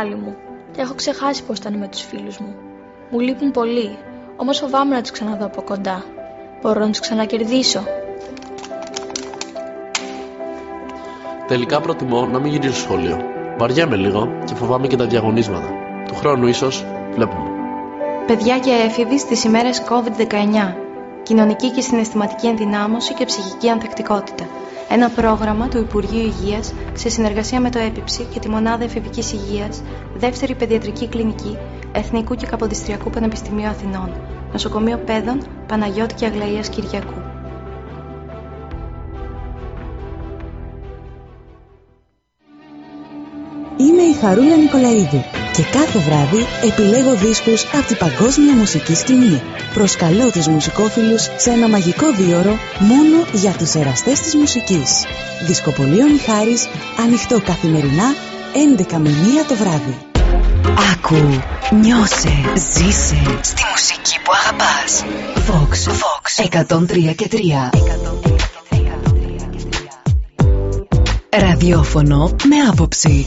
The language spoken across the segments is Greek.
κεφάλι μου και έχω ξεχάσει πώς ήταν με τους φίλους μου. Μου λείπουν πολύ, όμως φοβάμαι να τους ξαναδώ από κοντά. Μπορώ να τους ξανακερδίσω. Τελικά προτιμώ να μην γυρίσω σχολείο. Βαριέμαι λίγο και φοβάμαι και τα διαγωνίσματα. Του χρόνου ίσως βλέπουμε. Παιδιά και έφηβοι στις ημέρες COVID-19. Κοινωνική και συναισθηματική ενδυνάμωση και ψυχική ανθεκτικότητα. Ένα πρόγραμμα του Υπουργείου Υγείας σε συνεργασία με το ΕΠΙΨΗ και τη Μονάδα Εφηβικής Υγείας, Δεύτερη Παιδιατρική Κλινική, Εθνικού και Καποδιστριακού Πανεπιστημίου Αθηνών, Νοσοκομείο Παιδών, Παναγιώτη και Αγλαΐας Κυριακού. Είμαι η Χαρούλα Νικολαίδου και κάθε βράδυ επιλέγω δίσκους από την παγκόσμια μουσική σκηνή. Προσκαλώ τους μουσικόφιλους σε ένα μαγικό δίωρο μόνο για τους εραστές της μουσικής. Δισκοπολείο Μιχάρης, ανοιχτό καθημερινά 11 με 1 το βράδυ. Άκου, νιώσε, ζήσε στη μουσική που αγαπάς. Vox, Vox, 103 και 3. Ραδιόφωνο με άποψη.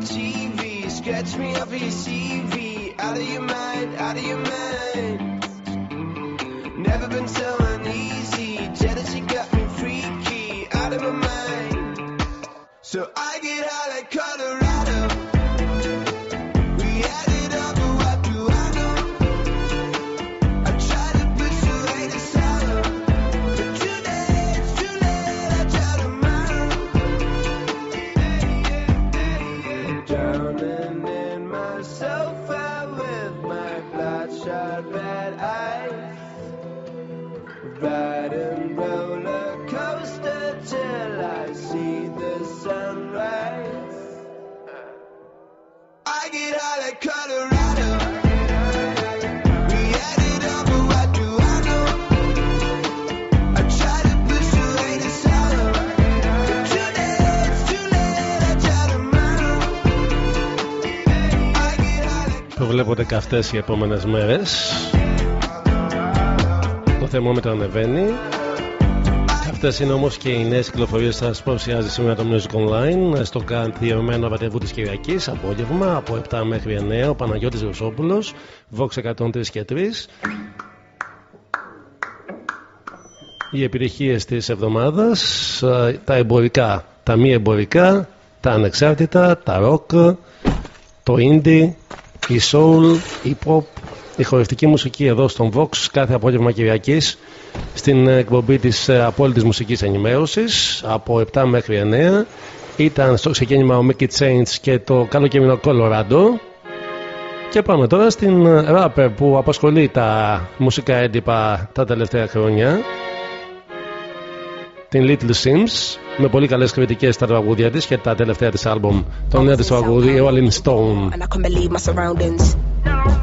TV. Sketch me for your CV. Out of your mind, out of your mind. Never been so uneasy. Jealousy got me freaky. Out of my mind. So I get high like Colorado. Προβλέπονται καυτές οι επόμενες μέρες Το θερμόμετρο ανεβαίνει Αυτές είναι όμως και οι νέες κυκλοφορίες που σας παρουσιάζει σήμερα το Music Online στο καθιερωμένο ραντεβού της Κυριακής, απόγευμα από 7 μέχρι 9. Ο Παναγιώτης Ρωσόπουλος, Vox 103 και 3. Οι επιτυχίες της εβδομάδας, ε, τα εμπορικά, τα μη εμπορικά, τα ανεξάρτητα, τα rock, το indie, η soul, η pop, η χορευτική μουσική εδώ στον Vox κάθε απόγευμα Κυριακής στην εκπομπή της ε, απόλυτης μουσικής ενημέρωσης από 7 μέχρι 9 ήταν στο ξεκίνημα ο Mickey Chains και το καλοκαιρινό Colorado. Και πάμε τώρα στην ε, rapper που απασχολεί τα μουσικά έντυπα τα τελευταία χρόνια την Little Sims με πολύ καλές κριτικές στα τραγούδια της και τα τελευταία της άλμπομ το νέο της τραγούδι Rolling Stone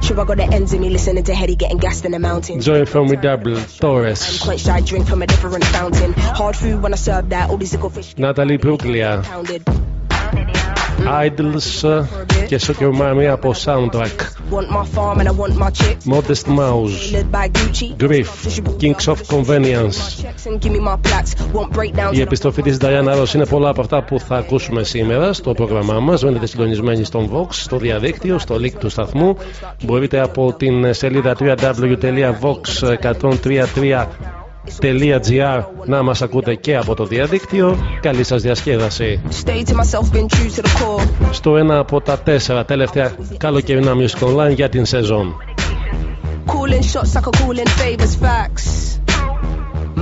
Sure, I got the ends of me listening to Hetty getting gassed in the mountains. Joy Formidable, Torres. I'm quite shy, drink from a different fountain. Hard food when I serve that, all these little fish. Natalie Bruglia. Idols και Soccer Mommy από Soundtrack. Modest Mouse Griff Kings of Convenience. Η επιστροφή της Diana Ross είναι πολλά από αυτά που θα ακούσουμε σήμερα στο πρόγραμμά μας. Μένετε συντονισμένοι στον Vox, στο διαδίκτυο, στο link του σταθμού. Μπορείτε από την σελίδα www.vox1033 gr να μας ακούτε και από το διαδίκτυο. Καλή σας διασκέδαση. Στο ένα από τα τέσσερα τελευταία καλοκαιρινά music online για την σεζόν. Cooling shots like a cooling favors facts.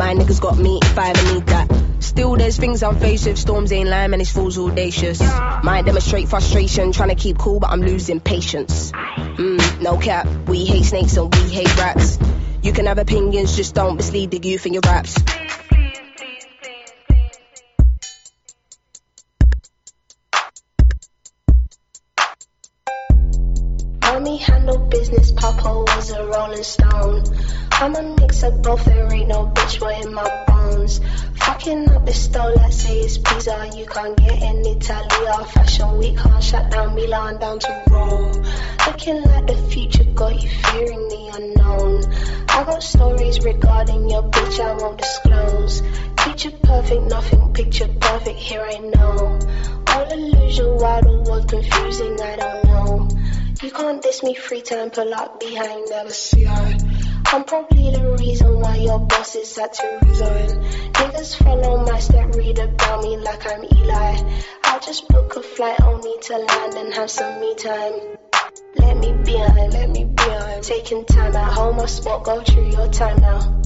My niggas got me if I ever need that. Still, there's things I'm faced with. Storms ain't lying, and it's fools audacious. Might demonstrate frustration, trying to keep cool, but I'm losing patience. Mm, no cap, we hate snakes and we hate rats. You can have opinions, just don't mislead the youth in your raps. Mommy handle business, Papa was a rolling stone. I'm a mix of both, there ain't no bitch boy in my bones. Fucking up the stole, I say it's pizza, you can't get in Italy. Our fashion week, can't shut down Milan down to Rome. Looking like the future, got you fearing the unknown. I got stories regarding your bitch, I won't disclose. Picture perfect, nothing picture perfect, here I know. All illusion, while the world confusing, I don't know. You can't diss me free time, pull up behind, I. I'm probably the reason why your boss is had to resign. Niggas follow my step, read about me like I'm Eli. I'll just book a flight only to land and have some me time. Let me be on, let me be on. Taking time at home, I smoke, go through your time now.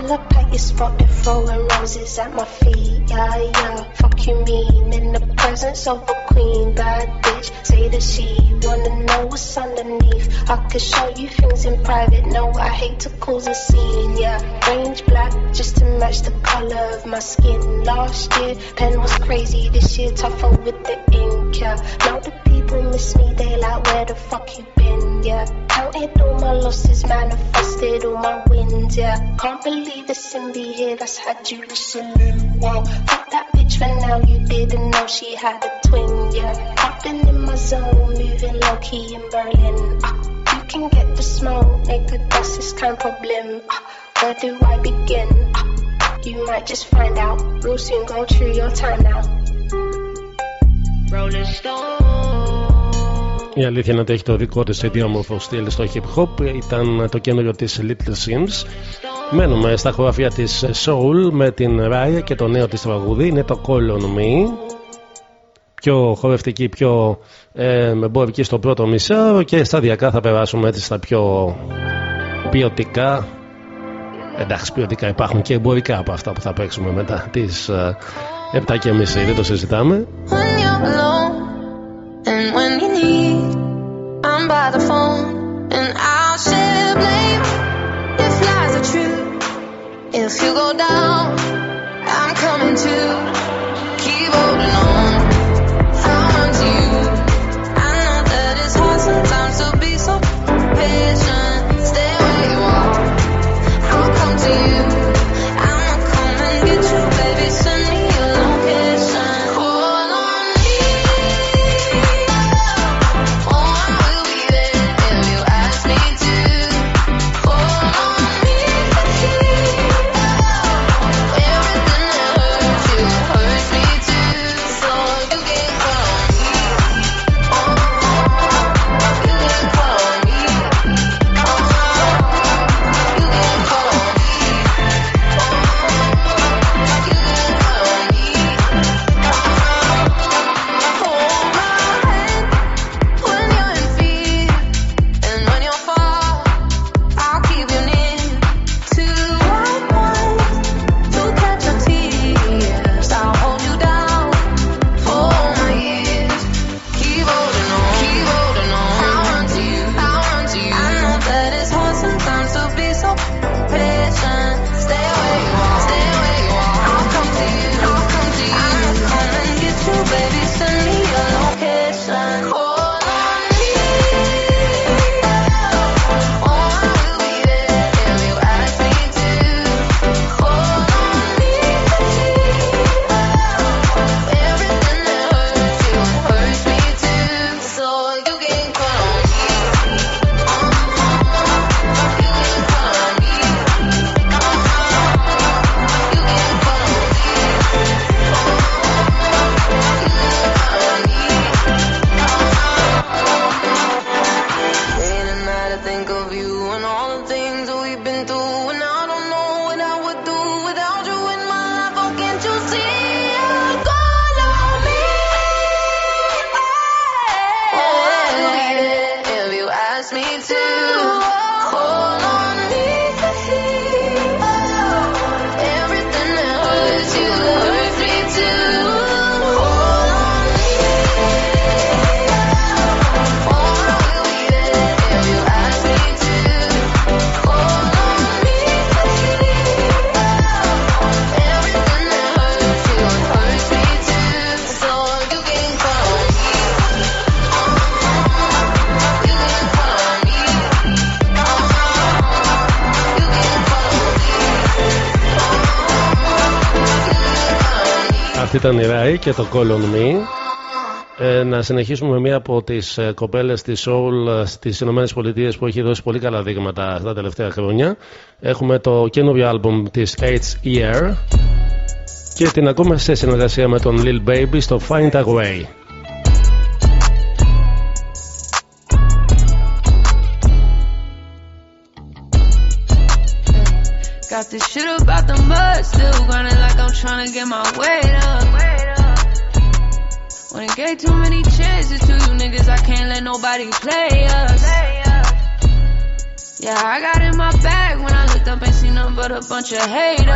Pull up at your spot, they're throwing roses at my feet. Yeah, yeah. Fuck you mean in the presence of a queen, bad bitch. Say that she wanna know what's underneath. I could show you things in private. No, I hate to cause a scene. Yeah, range black just to match the color of my skin. Last year, pen was crazy. This year, tougher with the ink. Yeah, now the people miss me. They like, where the fuck you been? Yeah, counted all my losses, manifested all my wins. Yeah, can't believe the Cindy here that's had you listening. Wow, fuck that bitch for now. You didn't know she had a twin. Yeah, I've been in my zone, moving low key in Berlin. Uh, you can get the smoke, nigga. That's this kind of problem. Uh, where do I begin? Uh, you might just find out. We'll soon go through your time now. Rolling Stone. Η αλήθεια είναι ότι έχει το δικό της ιδιόμορφο στυλ στο hip hop. Ήταν το καινούριο της Little Sims. Μένουμε στα χωράφια της Soul με την Raya και το νέο της τραγούδι. Είναι το Call on Me. Πιο χορευτική, πιο ε, εμπορική στο πρώτο μισό και σταδιακά θα περάσουμε έτσι στα πιο ποιοτικά. Εντάξει, ποιοτικά υπάρχουν και εμπορικά από αυτά που θα παίξουμε μετά τις ε, 7.30. Δεν το συζητάμε. And when you need, I'm by the phone, and I'll share blame if lies are true. If you go down, I'm coming to keep holding on. Ήταν η Rai και το Call on Me. Ε, να συνεχίσουμε με μία από τις ε, κοπέλες της Soul ε, στις Ηνωμένες Πολιτείες που έχει δώσει πολύ καλά δείγματα τα τελευταία χρόνια. Έχουμε το καινούριο άλμπουμ της H.E.R. και την ακούμε σε συνεργασία με τον Lil Baby στο Find a Way. Got this shit about the mud, still grinding like I'm trying to get my weight up. When it gave too many chances to you niggas, I can't let nobody play us. Yeah, I got in my bag when I looked up and seen nothing but a bunch of haters.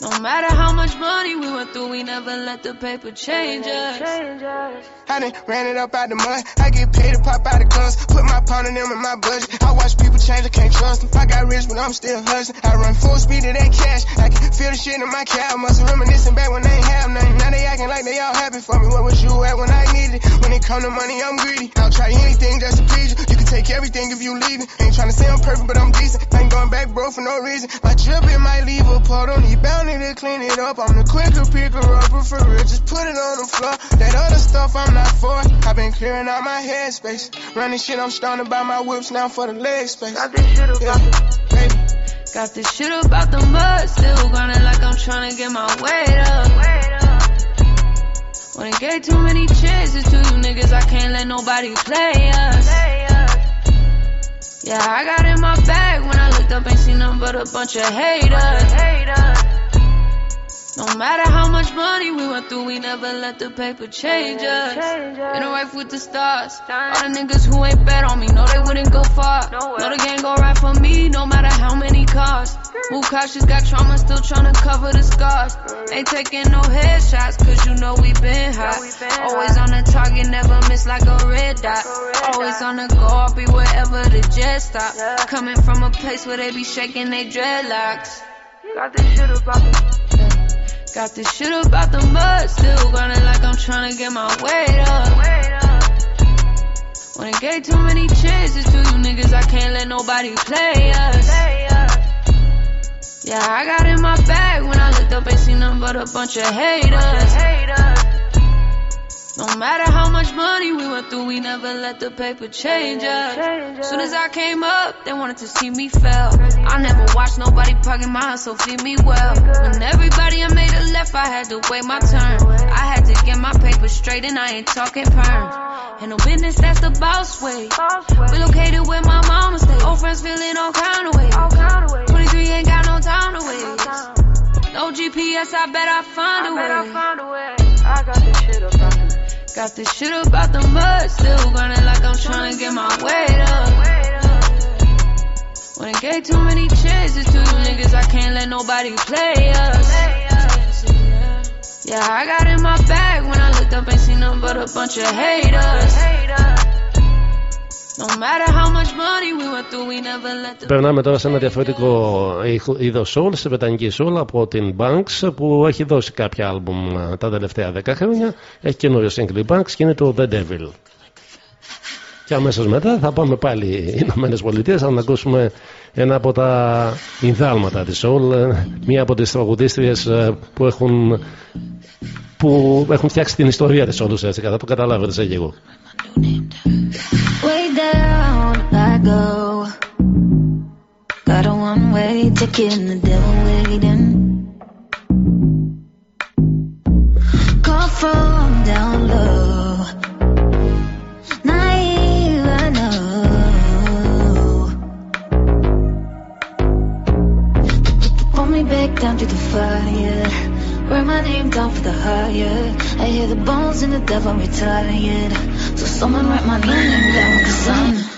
No matter how much money we went through, we never let the paper change us. I done ran it up out the mud. I get paid to pop out the guns. Put my pound in them in my budget. I watch people change, I can't trust them. I got rich, but I'm still hustling. I run full speed to that cash. I can feel the shit in my cab. Must reminiscing back when they have nothing. Now they acting like they all happy for me. What was you at when I needed it? When it come to money, I'm greedy. I'll try anything just to please you. You can take everything if you leave it. Ain't trying to say I'm perfect, but I'm decent. Ain't going back, bro, for no reason. My drip, it might leave a part on you. Bound to clean it up. I'm the quicker picker upper for real. Just put it on the floor. That other stuff I'm not for. I've been clearing out my headspace. Running shit, I'm starting buy my whips now for the leg space. Got this shit about yeah. the, Got this shit about the mud. Still grinding like I'm trying to get my weight up. When it gave too many chances to you niggas, I can't let nobody play us. Yeah, I got in my bag when I looked up and seen nothing but a bunch of haters. No matter how much money we went through, we never let the paper change us. In a life with the stars. All the niggas who ain't bet on me know they wouldn't go far. Know the gang go right for me, no matter how many cars. Move cautious, got trauma, still trying to cover the scars. Ain't taking no headshots, cause you know we been hot. Always on the target, never miss like a red dot. Always on the go, I'll be wherever the jet stop. Coming from a place where they be shaking their dreadlocks. Got this shit about the Got this shit about the mud, still grinding like I'm trying to get my weight up. When it gave too many chances to you niggas, I can't let nobody play us. Yeah, I got in my bag when I looked up and seen nothing but a bunch of haters. No matter how much money we went through, we never let the paper change us. Soon as I came up, they wanted to see me fail. I never watched nobody parking my so feed me well. When everybody I made a left, I had to wait my turn. I had to get my paper straight, and I ain't talking perms. And no business, that's the boss way. Relocated where my mama stay. Old friends feeling all kind of ways. 23 ain't got no time to waste. No GPS, I bet I find a way. I got this shit up. Got this shit about the mud, still grinding like I'm trying to get my weight up. When it gave too many chances to you niggas, I can't let nobody play us. Yeah, I got in my bag when I looked up and seen nothing but a bunch of haters. Περνάμε τώρα σε ένα διαφορετικό είδος soul, σε βρετανική soul από την Banks που έχει δώσει κάποια άλμπουμ ε, τα τελευταία 10 χρόνια. Έχει καινούριο single Banks και είναι το The Devil. Και αμέσως μετά θα πάμε πάλι οι Ηνωμένες Πολιτείες να ακούσουμε ένα από τα ινδάλματα της soul, ε, μία από τις τραγουδίστριες ε, που έχουν, που έχουν φτιάξει την ιστορία της όλους έτσι. Θα το καταλάβετε σε λίγο. Go. Got a one way ticket and the devil waiting. Call from down low. Naive, I know. Pull me back down to the fire. Write my name down for the higher. I hear the bones and the devil retired. So someone write my name down, cause I'm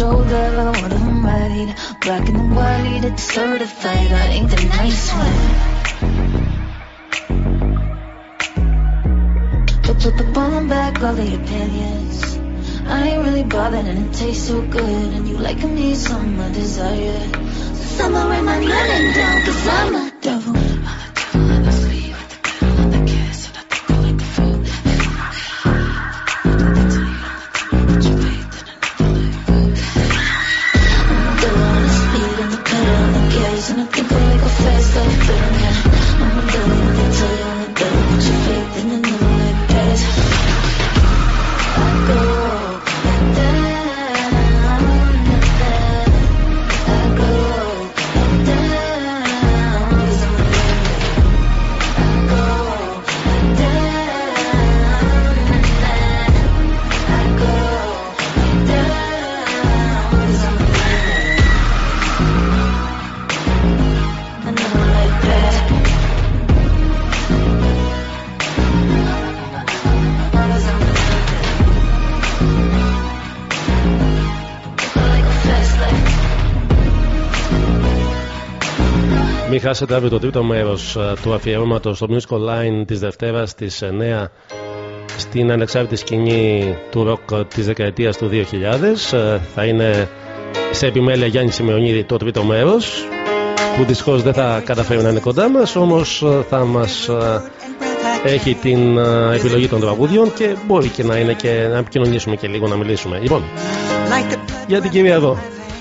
shoulder, what I'm right Black and white, it's certified, I ain't the nice one. Put, put the bomb back, all the opinions. I ain't really bothered and it tastes so good. And you like me, some I desire. Summer in my running down, cause I'm a devil. χάσετε αύριο το τρίτο μέρος ε, του αφιερώματος στο Music Line της Δευτέρας στις 9 στην ανεξάρτητη σκηνή του ροκ της δεκαετίας του 2000. Ε, θα είναι σε επιμέλεια Γιάννη Σιμεωνίδη το τρίτο μέρος που δυστυχώ δεν θα καταφέρει να είναι κοντά μας, όμως ε, θα μας έχει την επιλογή των τραγούδιων και μπορεί και να είναι και να επικοινωνήσουμε και λίγο να μιλήσουμε. Λοιπόν, για την κυρία εδώ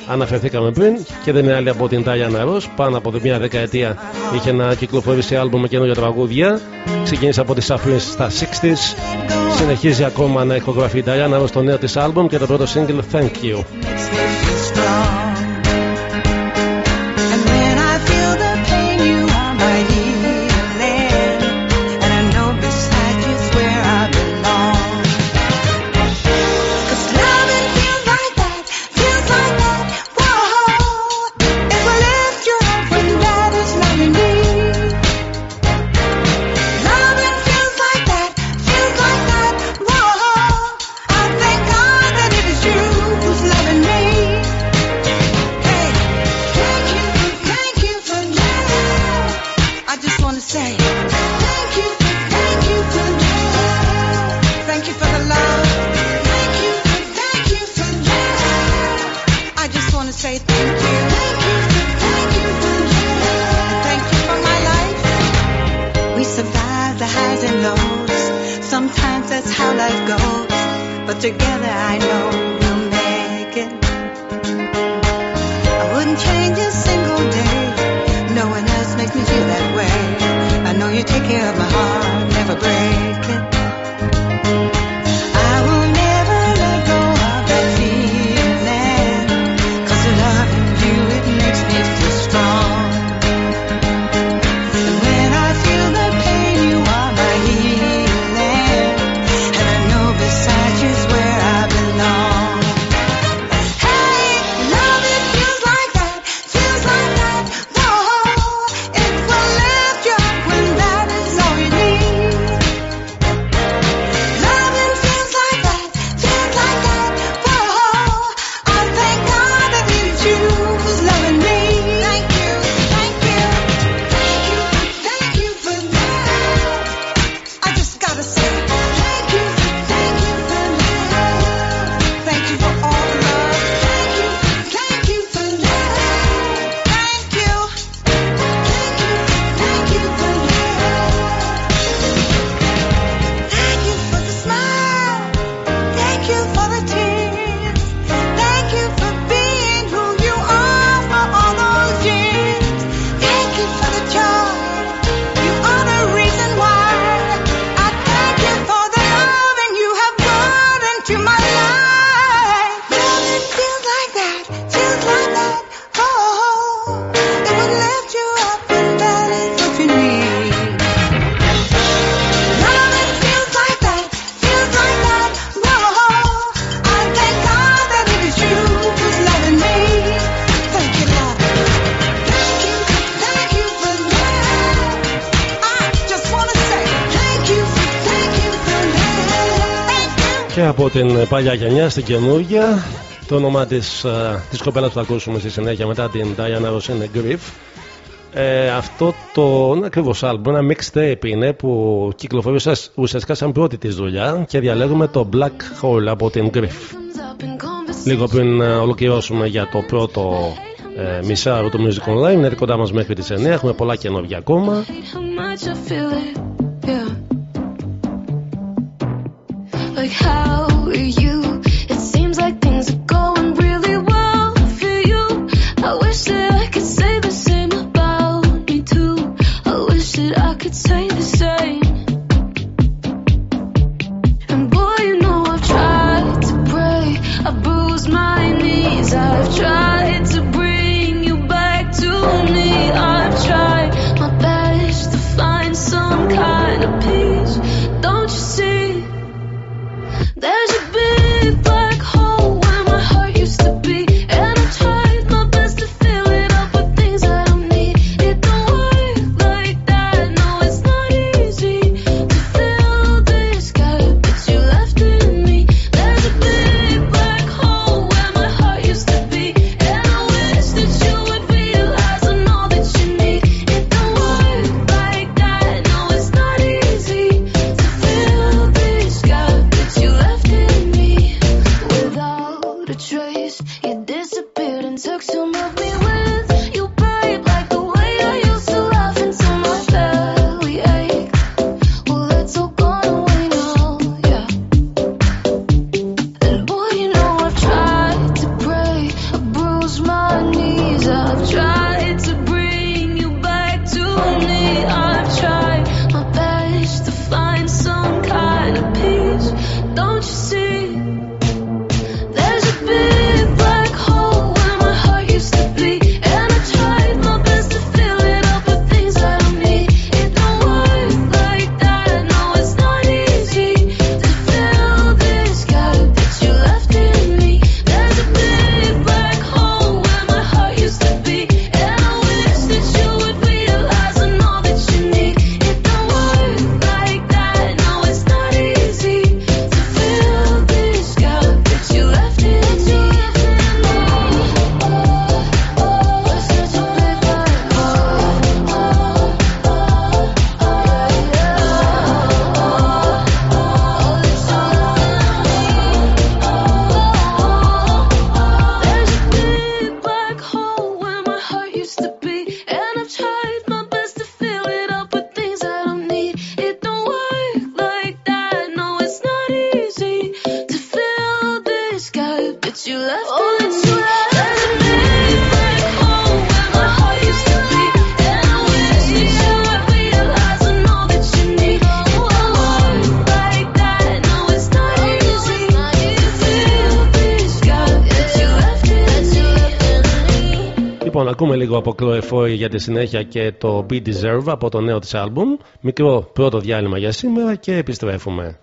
αναφερθήκαμε πριν και δεν είναι άλλη από την Τάγια Ρος πάνω από μία δεκαετία είχε να κυκλοφορήσει άλμπου με καινούργια τραγούδια. Ξεκίνησε από τις αφήνες στα 60s συνεχίζει ακόμα να ηχογραφεί η Τάγια Ρος στο νέο της άλμπουμ και το πρώτο single Thank You. και από την παλιά γενιά στην καινούργια. Το όνομα της ε, της κοπέλας που θα ακούσουμε στη συνέχεια μετά την Diana είναι Griff. Ε, αυτό το ακριβώς άλμπο, ένα mixtape είναι που κυκλοφορεί ουσιαστικά σαν πρώτη της δουλειά και διαλέγουμε το Black Hole από την Griff. Λίγο πριν ε, ολοκληρώσουμε για το πρώτο ε, μισάρο του Music Online, είναι κοντά μας μέχρι τις 9. Έχουμε πολλά καινούργια ακόμα. Like how are you για τη συνέχεια και το Be Deserve από το νέο της άλμπουμ. Μικρό πρώτο διάλειμμα για σήμερα και επιστρέφουμε.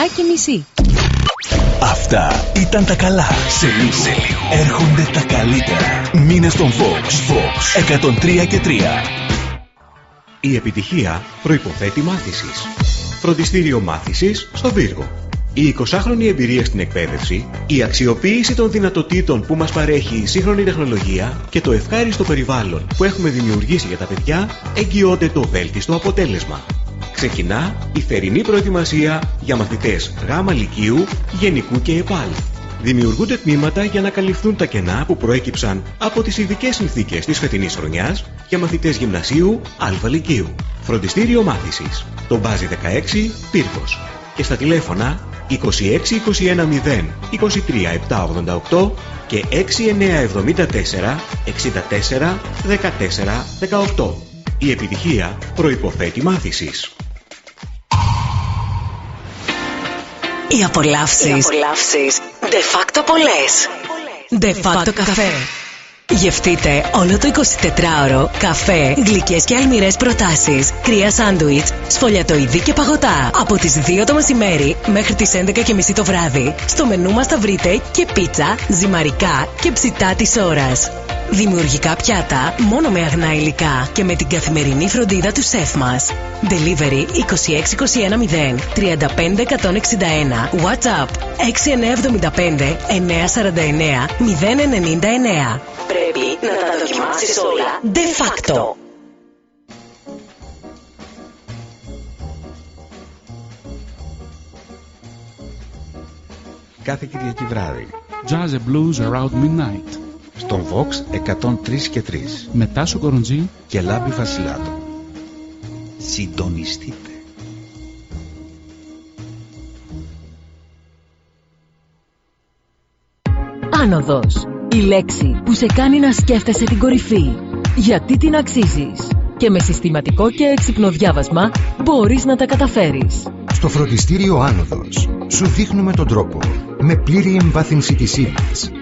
Και μισή. Αυτά ήταν τα καλά. Σε λίγο, έρχονται τα καλύτερα. Μήνε στον Fox. Fox 103 και 3. Η επιτυχία προϋποθέτει μάθησης. Φροντιστήριο μάθησης στο Βύργο. Η 20χρονη εμπειρία στην εκπαίδευση, η αξιοποίηση των δυνατοτήτων που μας παρέχει η σύγχρονη τεχνολογία και το ευχάριστο περιβάλλον που έχουμε δημιουργήσει για τα παιδιά εγγυώνται το βέλτιστο αποτέλεσμα. Ξεκινά η θερινή προετοιμασία για μαθητές γάμα λυκείου, γενικού και ΕΠΑΛ. Δημιουργούνται τμήματα για να καλυφθούν τα κενά που προέκυψαν από τις ειδικές συνθήκες της φετινής χρονιάς για μαθητές γυμνασίου Α Λυκείου. Φροντιστήριο μάθησης. Το Μπάζι 16 Πύργος. Και στα τηλέφωνα 26 21 0 23 788 και 6974 64 14 18. Η επιτυχία προϋποθέτει μάθησης. Οι απολαύσεις. Οι απολαύσεις. De facto πολλές. De facto καφέ. Γευτείτε όλο το 24ωρο καφέ, γλυκές και αλμυρές προτάσεις, κρύα σάντουιτς, σφολιατοειδή και παγωτά. Από τις 2 το μεσημέρι μέχρι τις 11.30 το βράδυ. Στο μενού μας θα βρείτε και πίτσα, ζυμαρικά και ψητά της ώρας. Δημιουργικά πιάτα μόνο με αγνά υλικά και με την καθημερινή φροντίδα του σεφ μας. Delivery 26210 35161 WhatsApp 6975 949 099 Πρέπει να τα δοκιμάσεις όλα de facto. Κάθε Κυριακή βράδυ. Jazz and Blues Around Midnight. Στον Vox 103 και 3. Με Τάσο Κοροντζή και Λάμπη Βασιλάτο. Συντονιστείτε. Άνοδος. Η λέξη που σε κάνει να σκέφτεσαι την κορυφή. Γιατί την αξίζεις. Και με συστηματικό και έξυπνο διάβασμα μπορείς να τα καταφέρεις. Στο φροντιστήριο Άνοδος σου δείχνουμε τον τρόπο με πλήρη εμβάθυνση της ύλης.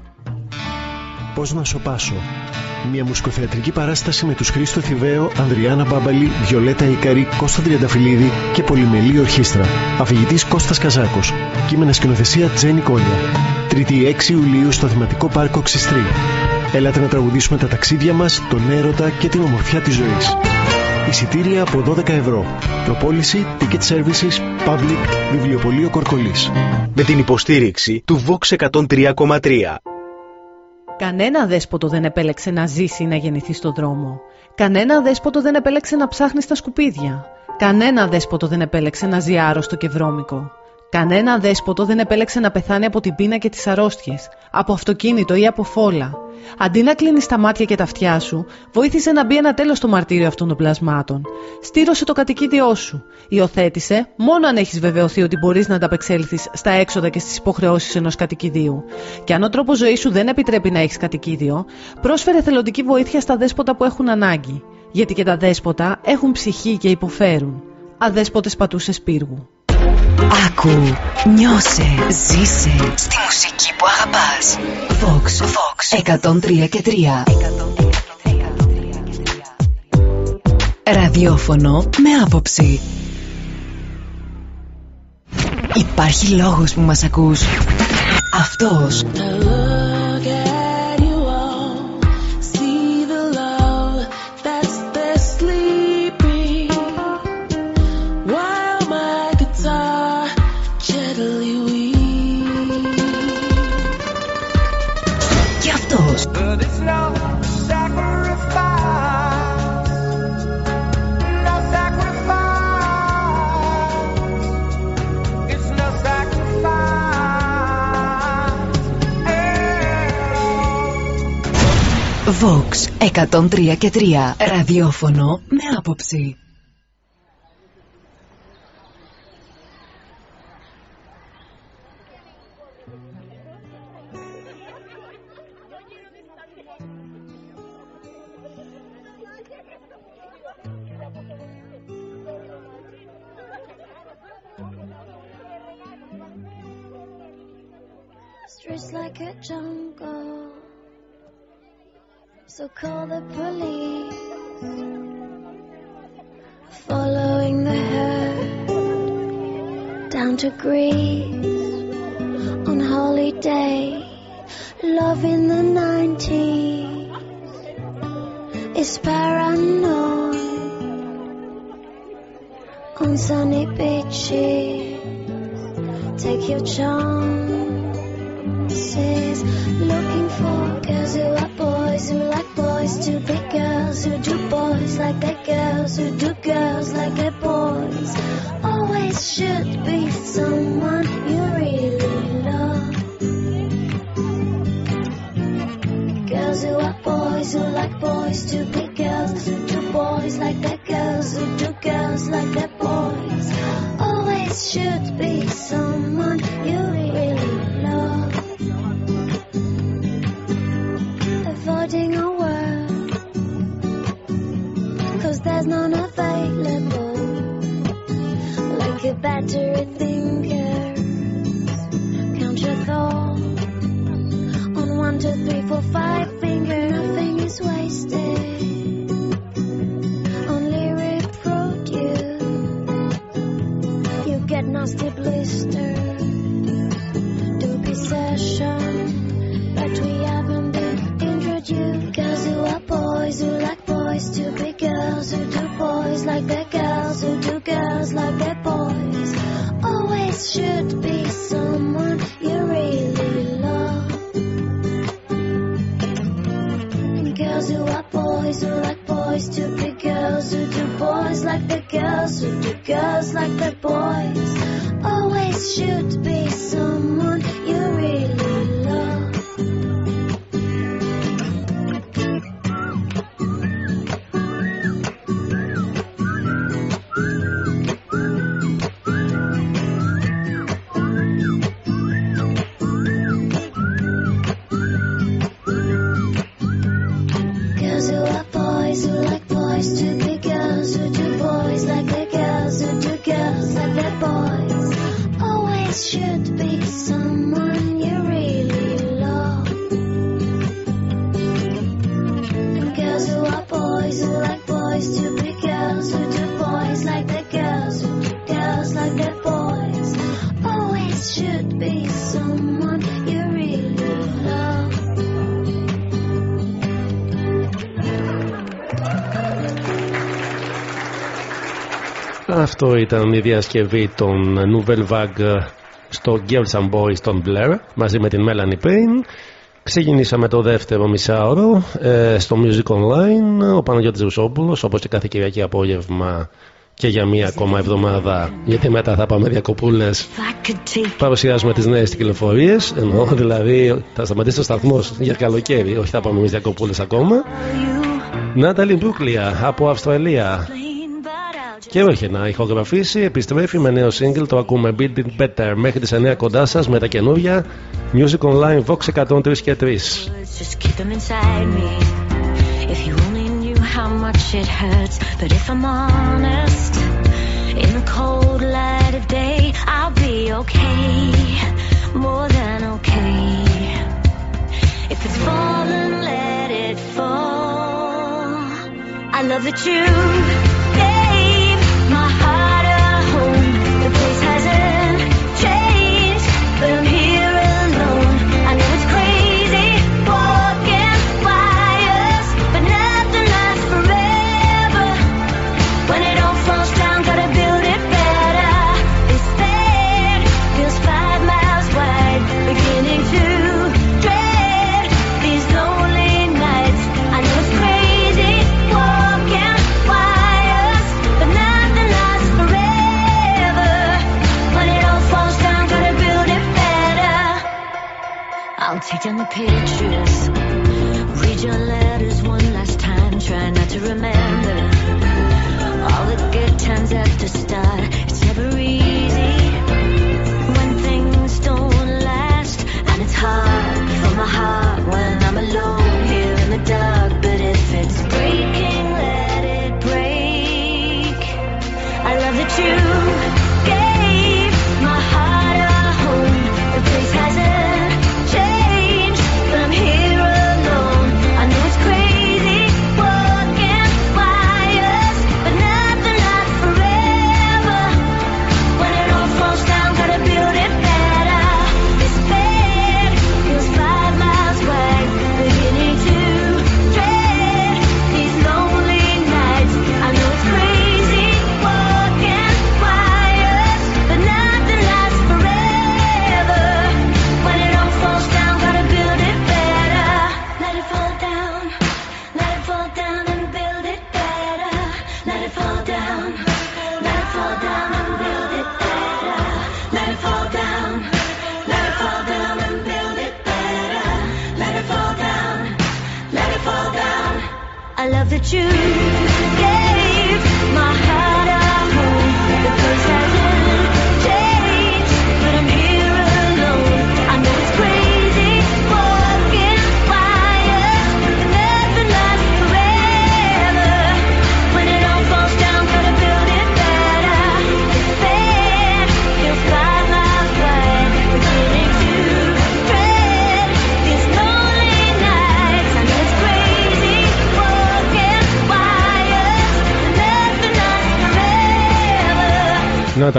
Πώς να σοπάσω. Μια μουσικοθεατρική παράσταση με τους Χρήστο Θηβαίο, Ανδριάννα Μπάμπαλη, Βιολέτα Ικαρή, Κώστα Τριανταφυλλίδη και πολυμελή ορχήστρα. Αφηγητής Κώστας Καζάκος. Κείμενα σκηνοθεσία Τζένι Κόλια. Τρίτη 6 Ιουλίου στο θεματικό πάρκο Ξιστρή. Έλατε να τραγουδήσουμε τα ταξίδια μας, τον έρωτα και την ομορφιά της ζωής. Εισιτήρια από 12 ευρώ. Προπόληση, ticket services, public, βιβλιοπωλείο Κορκολής. Με την υποστήριξη του Vox 103,3. Κανένα δέσποτο δεν επέλεξε να ζήσει ή να γεννηθεί στον δρόμο. Κανένα δέσποτο δεν επέλεξε να ψάχνει στα σκουπίδια. Κανένα δέσποτο δεν επέλεξε να ζει άρρωστο και βρώμικο. Κανένα δέσποτο δεν επέλεξε να πεθάνει από την πείνα και τις αρρώστιες, από αυτοκίνητο ή από φόλα. Αντί να κλείνεις τα μάτια και τα αυτιά σου, βοήθησε να μπει ένα τέλος στο μαρτύριο αυτών των πλασμάτων. Στήρωσε το κατοικίδιό σου. Υιοθέτησε μόνο αν έχεις βεβαιωθεί ότι μπορείς να ανταπεξέλθεις στα έξοδα και στις υποχρεώσεις ενός κατοικιδίου. Και αν ο τρόπος ζωής σου δεν επιτρέπει να έχεις κατοικίδιο, πρόσφερε θελοντική βοήθεια στα δέσποτα που έχουν ανάγκη. Γιατί και τα δέσποτα έχουν ψυχή και υποφέρουν. Αδέσποτες πατούσες πύργου. Άκου, νιώσε, ζήσε στη μουσική που αγαπάς. Vox, Vox 103 και 3. Ραδιόφωνο με άποψη. Υπάρχει λόγος που μας ακούς. Αυτός. Vox 103 και 3 Ραδιόφωνο με άποψη Streets like a jungle So call the police. Following the herd down to Greece on holiday. Love in the 90s is paranoid on sunny beaches. Take your Looking for girls who are boys who like boys to be girls who do boys like their girls who do girls like their boys. Always should be someone you really love. Girls who are boys who like boys to be girls who do boys like their girls who do girls like their boys. Always should be someone A battery count your thoughts. On one, two, three, four, five Αυτό ήταν η διασκευή των Nouvelle Vague στο Girls and Boys των Blair μαζί με την Melanie Payne. Ξεκινήσαμε το δεύτερο μισάωρο ε, στο Music Online. Ο Παναγιώτης Ρουσόπουλος όπως και κάθε Κυριακή απόγευμα και για μία ακόμα εβδομάδα γιατί μετά θα πάμε διακοπούλες παρουσιάζουμε τις νέες κυκλοφορίες ενώ δηλαδή θα σταματήσει ο σταθμός για καλοκαίρι όχι θα πάμε εμείς διακοπούλες ακόμα Νάταλι Μπρούκλια από Αυστραλία και όχι να ηχογραφήσει, επιστρέφει με νέο σύγκριτο. Ακούμε Beating Better. Μέχρι τις 9 κοντά σας με τα καινούργια. Music Online Vox 103 και 3.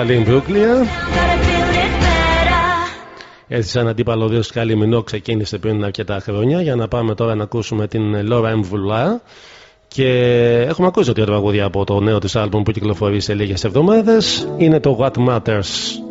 Ναταλίν Μπρούκλια. Έτσι, σαν αντίπαλο δύο σκάλι μηνό ξεκίνησε πριν αρκετά χρόνια. Για να πάμε τώρα να ακούσουμε την Λόρα Εμβουλά. Και έχουμε ακούσει ότι τραγούδια από το νέο της άλμπουμ που κυκλοφορεί σε λίγες εβδομάδες. Είναι το What Matters.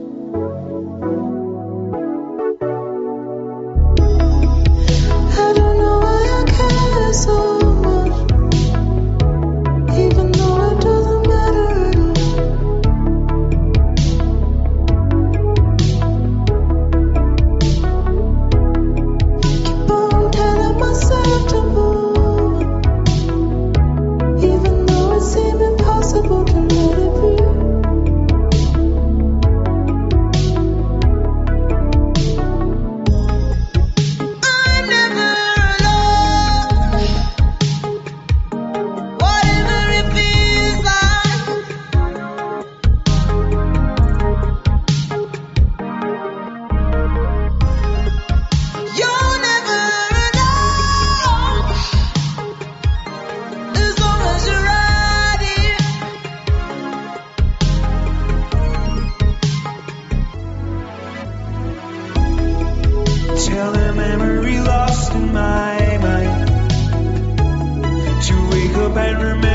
hope i remember.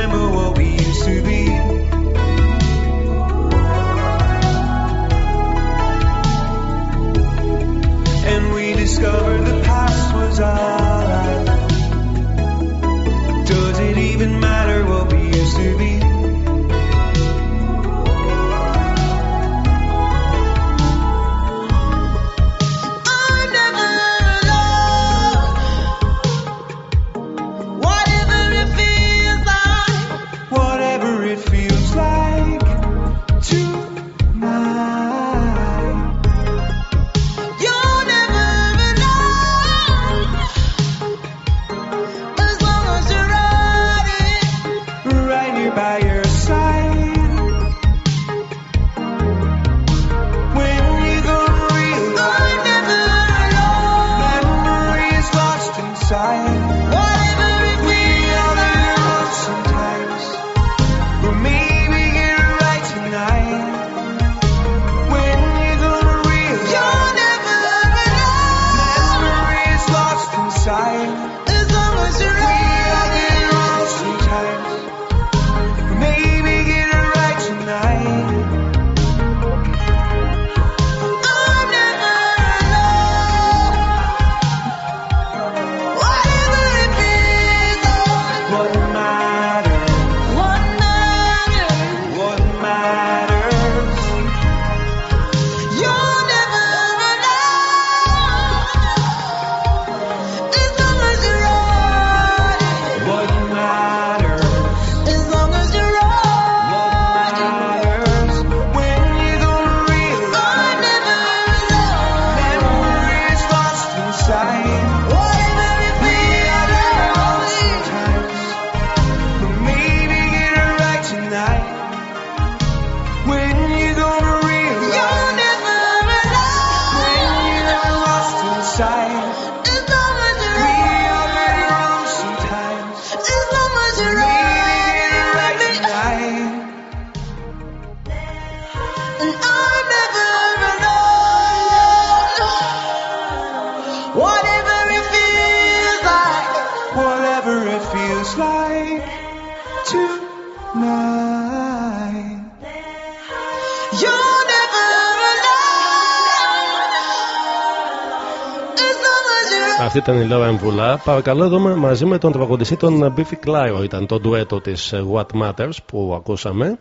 ήταν η Λάρα Εμβουλά. Παρακαλώ εδώ μαζί με τον τραγουδιστή τον Μπίφι Κλάιρο ήταν το ντουέτο της ε, What Matters που ακούσαμε.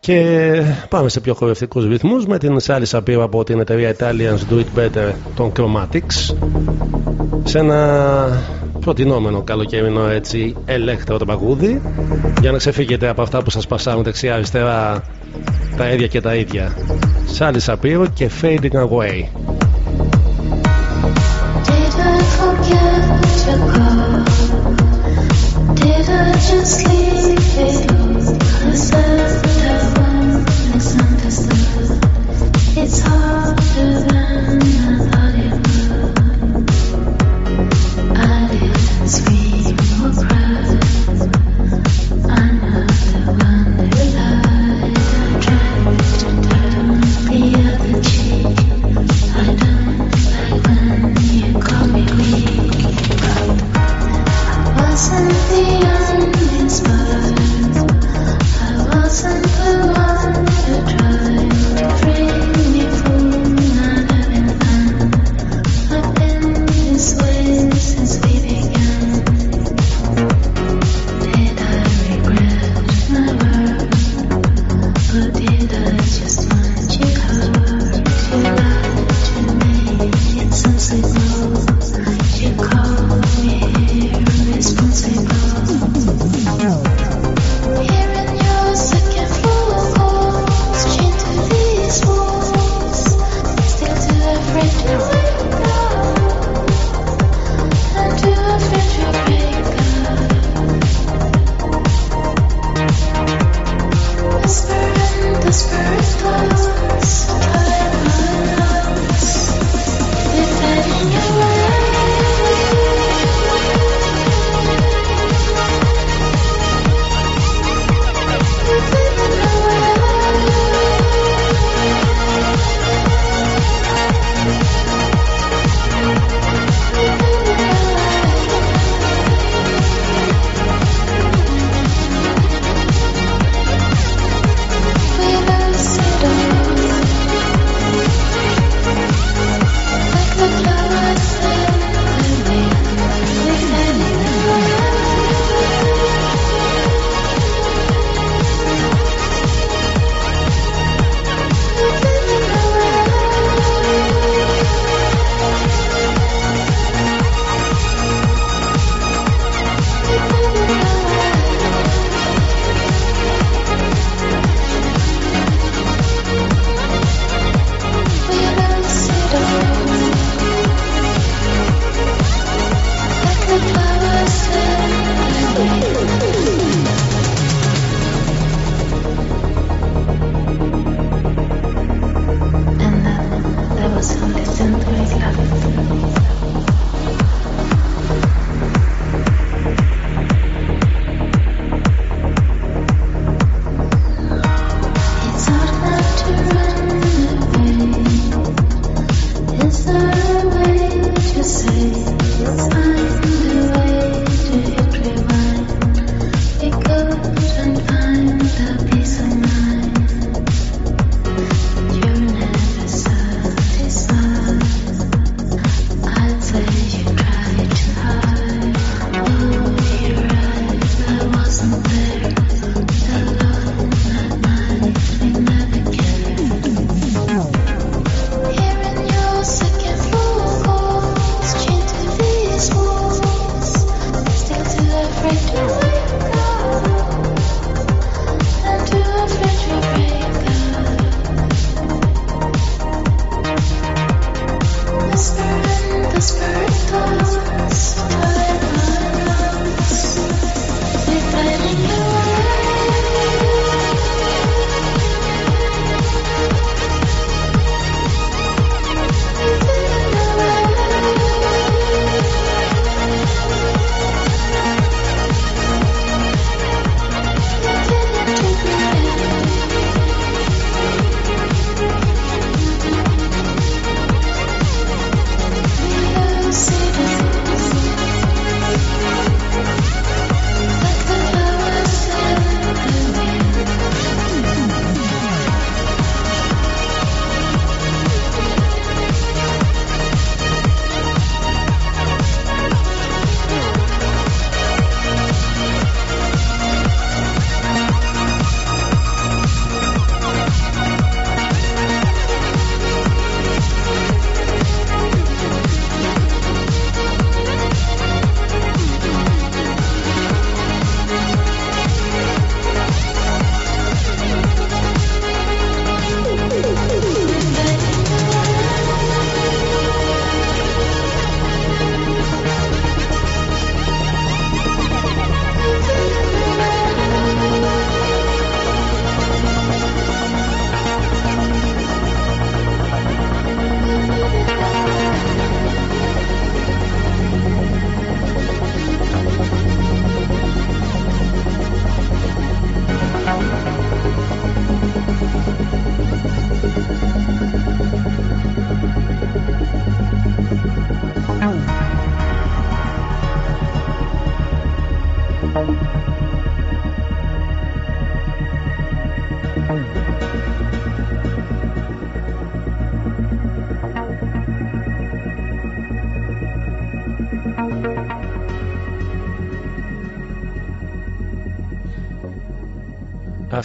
Και πάμε σε πιο χορευτικούς ρυθμούς με την Σάλη Σαπίρα από την εταιρεία Italians Do It Better των Chromatics σε ένα προτινόμενο καλοκαιρινό έτσι ελέκτρο τραγούδι για να ξεφύγετε από αυτά που σας πασάρουν δεξιά αριστερά τα ίδια και τα ίδια. Σάλη Σαπίρο και Fading Away. Just leave it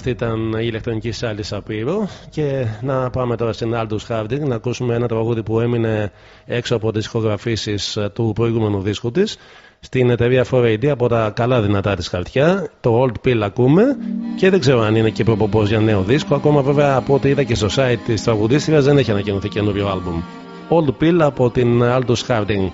Αυτή ήταν η ηλεκτρονική σάλη Σαπύρου. Και να πάμε τώρα στην Aldous Harding να ακούσουμε ένα τραγούδι που έμεινε έξω από τις ηχογραφήσεις ε, του προηγούμενου δίσκου της. Στην εταιρεία 4AD από τα καλά δυνατά της χαρτιά. Το Old Pill ακούμε. Και δεν ξέρω αν είναι και προποπό για νέο δίσκο. Ακόμα βέβαια από ό,τι είδα και στο site της τραγουδίστριας δεν έχει ανακοινωθεί καινούριο album. Old Pill από την Aldous Harding.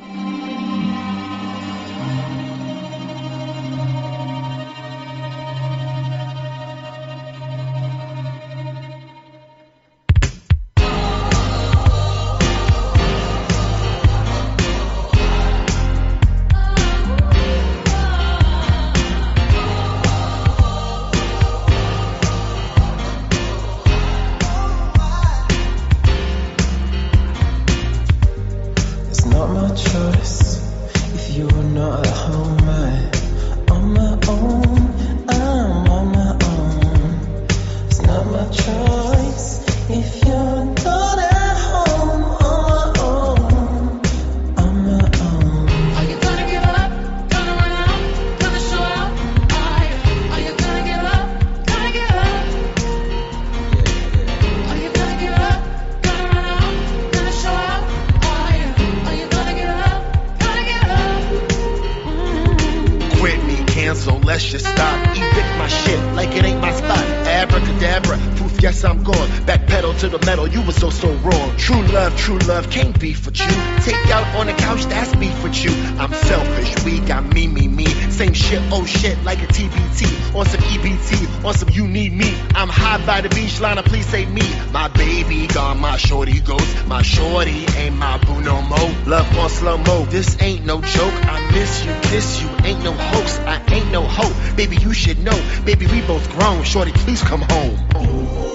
miss you. Ain't no host, I ain't no hope. Baby, you should know. Baby, we both grown. Shorty, please come home. Ooh.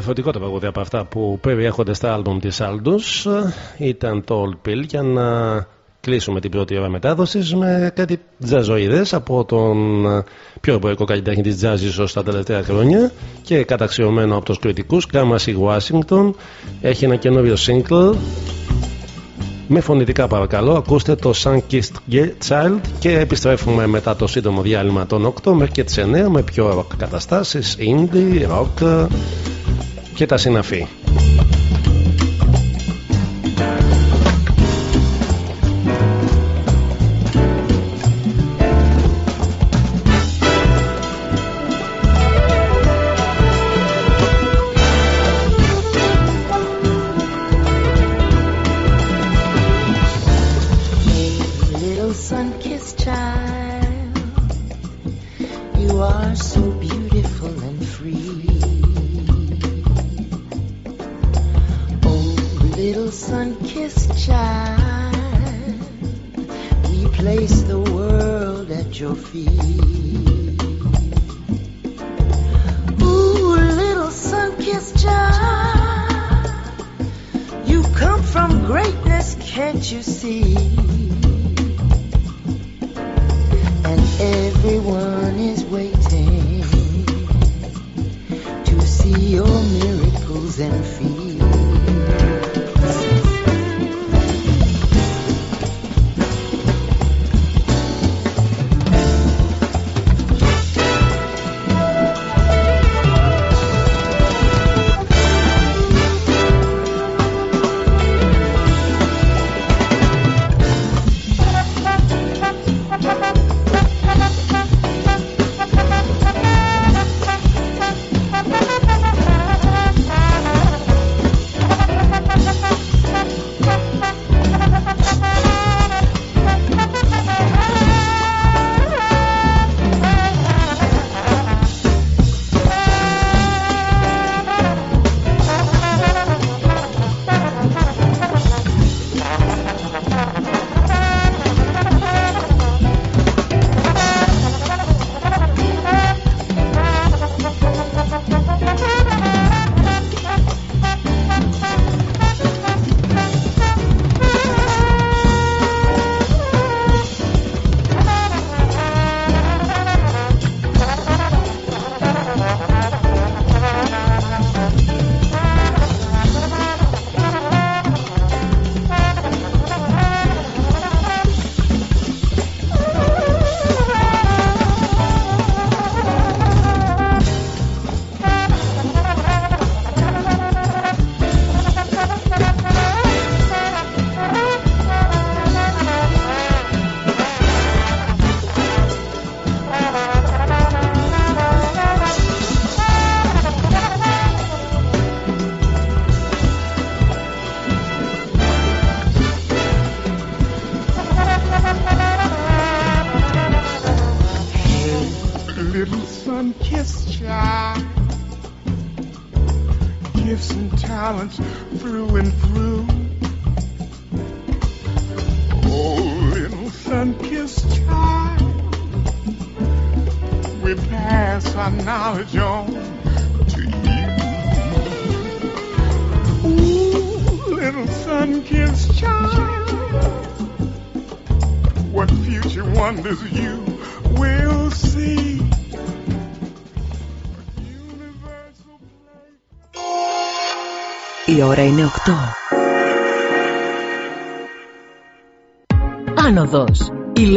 διαφορετικό τραγούδι από αυτά που περιέχονται στα άλμπουμ της Άλντος ήταν το Old Pill για να κλείσουμε την πρώτη ώρα μετάδοσης με κάτι τζαζοειδές από τον πιο εμπορικό καλλιτέχνη της τζαζ ως τα τελευταία χρόνια και καταξιωμένο από τους κριτικούς Κάμαση Ουάσιγκτον έχει ένα καινούριο σύγκλ με φωνητικά παρακαλώ ακούστε το Sun Kissed Child και επιστρέφουμε μετά το σύντομο διάλειμμα των 8 μέχρι και τις 9 με πιο καταστάσει καταστάσεις indie, rock και τα συναφή.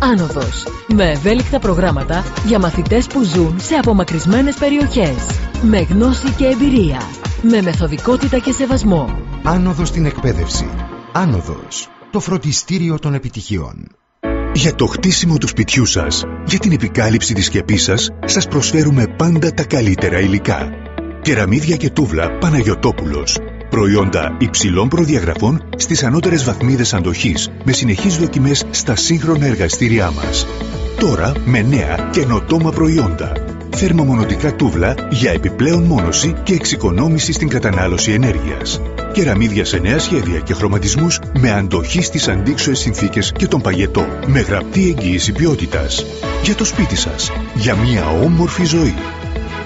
Άνοδος. Με ευέλικτα προγράμματα για μαθητές που ζουν σε απομακρυσμένες περιοχές. Με γνώση και εμπειρία. Με μεθοδικότητα και σεβασμό. Άνοδος στην εκπαίδευση. Άνοδος. Το φροντιστήριο των επιτυχιών. Για το χτίσιμο του σπιτιού σας, για την επικάλυψη της σκεπής σας, σας προσφέρουμε πάντα τα καλύτερα υλικά. Κεραμίδια και τούβλα Παναγιωτόπουλος. Προϊόντα υψηλών προδιαγραφών στις ανώτερες βαθμίδες αντοχής, με συνεχείς δοκιμές στα σύγχρονα εργαστήριά μας. Τώρα με νέα καινοτόμα προϊόντα. Θερμομονωτικά τούβλα για επιπλέον μόνωση και εξοικονόμηση στην κατανάλωση ενέργειας. Κεραμίδια σε νέα σχέδια και χρωματισμούς με αντοχή στις αντίξωες συνθήκες και τον παγετό. Με γραπτή εγγύηση ποιότητας. Για το σπίτι σας. Για μια όμορφη ζωή.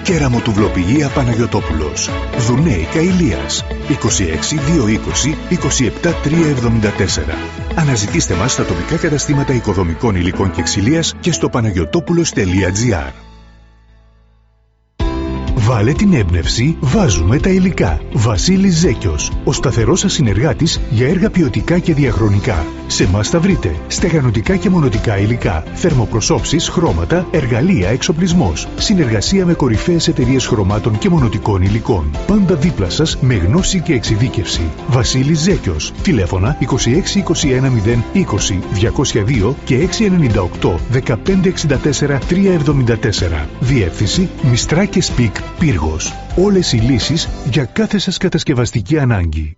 Κεραμοτουβλοποιία Παναγιωτόπουλος. Δουνέικα Ηλίας. 26 220 27 374. Αναζητήστε μας στα τοπικά καταστήματα οικοδομικών υλικών και ξυλείας και στο παναγιωτόπουλος.gr. Βάλε την έμπνευση, βάζουμε τα υλικά. Βασίλης Ζέκιος, ο σταθερός σας συνεργάτης για έργα ποιοτικά και διαχρονικά. Σε μας θα βρείτε στεγανοτικά και μονωτικά υλικά, θερμοπροσόψεις, χρώματα, εργαλεία, εξοπλισμός. Συνεργασία με κορυφαίες εταιρείες χρωμάτων και μονωτικών υλικών. Πάντα δίπλα σας με γνώση και εξειδίκευση. Βασίλης Ζέκιος, τηλέφωνα 26 21 0 20 202 και 698 1564 374. Διεύθυνση Μιστράκες Σπικ Πύργος. Όλες οι λύσεις για κάθε σας κατασκευαστική ανάγκη.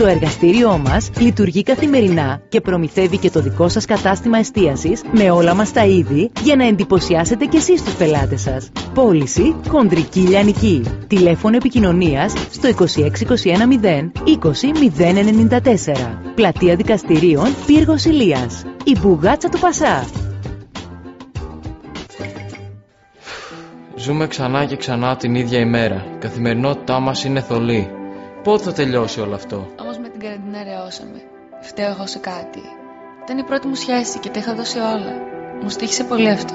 Το εργαστήριό μας λειτουργεί καθημερινά και προμηθεύει και το δικό σας κατάστημα εστίασης με όλα μας τα είδη για να εντυπωσιάσετε και εσείς τους πελάτες σας. Πώληση χοντρική λιανική. Τηλέφωνο επικοινωνίας στο 2621 0 20 094. Πλατεία δικαστηρίων Πύργος Ηλίας. Η μπουγάτσα του Πασά. Ζούμε ξανά και ξανά την ίδια ημέρα. Η καθημερινότητά μας είναι θολή. Πότε θα τελειώσει όλο αυτό; Όμω με την καραντινά ρεώσαμε. Φταίω εγώ σε κάτι. Ήταν η πρώτη μου σχέση και τα είχα δώσει όλα. Μου στήχησε πολύ αυτό.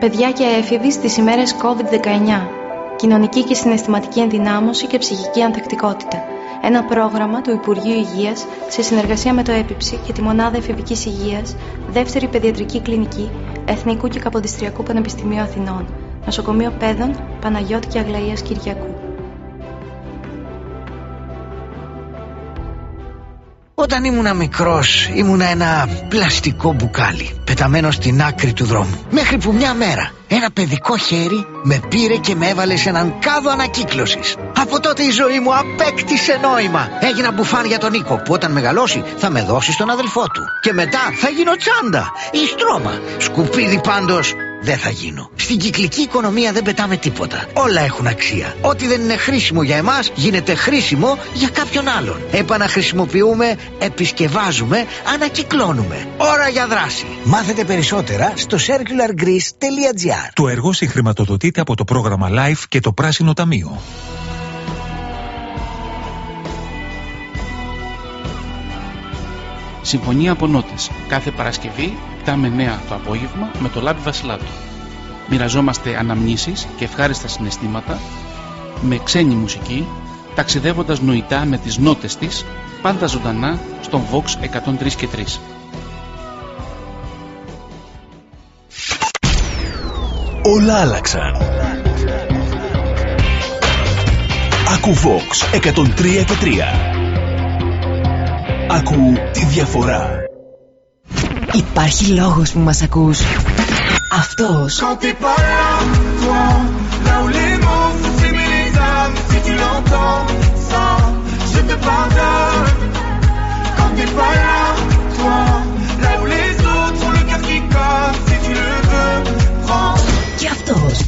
Παιδιά και έφηβοι στις ημέρες COVID-19. Κοινωνική και συναισθηματική ενδυνάμωση και ψυχική ανθεκτικότητα. Ένα πρόγραμμα του Υπουργείου Υγείας σε συνεργασία με το ΕΠΙΨΗ και τη Μονάδα Εφηβικής Υγείας, Δεύτερη Παιδιατρική Κλινική, Εθνικού και Καποδιστριακού Πανεπιστημίου Αθηνών, Νοσοκομείο Παιδών, Παναγιώτη και Αγλαΐας Κυριακού. Όταν ήμουνα μικρός ήμουνα ένα πλαστικό μπουκάλι πεταμένο στην άκρη του δρόμου. Μέχρι που μια μέρα ένα παιδικό χέρι με πήρε και με έβαλε σε έναν κάδο ανακύκλωσης. Από τότε η ζωή μου απέκτησε νόημα. Έγινα μπουφάν για τον Νίκο που όταν μεγαλώσει θα με δώσει στον αδελφό του. Και μετά θα γίνω τσάντα ή στρώμα. Σκουπίδι πάντως δεν θα γίνω. Στην κυκλική οικονομία δεν πετάμε τίποτα. Όλα έχουν αξία. Ό,τι δεν είναι χρήσιμο για εμάς γίνεται χρήσιμο για κάποιον άλλον. Επαναχρησιμοποιούμε, επισκευάζουμε, ανακυκλώνουμε. Ώρα για δράση. Μάθετε περισσότερα στο circulargreece.gr Το έργο συγχρηματοδοτείται από το πρόγραμμα LIFE και το Πράσινο Ταμείο. Συμφωνία από νότες. Κάθε Παρασκευή συζητάμε νέα το απόγευμα με το Λάμπη Βασιλάτου. Μοιραζόμαστε αναμνήσεις και ευχάριστα συναισθήματα με ξένη μουσική, ταξιδεύοντας νοητά με τις νότες της, πάντα ζωντανά στον Vox 103 και 3. Όλα άλλαξαν. Ακού Vox 103 και 3. Ακού τη διαφορά. Υπάρχει λόγος που μας ακούς. Αυτός. Και αυτός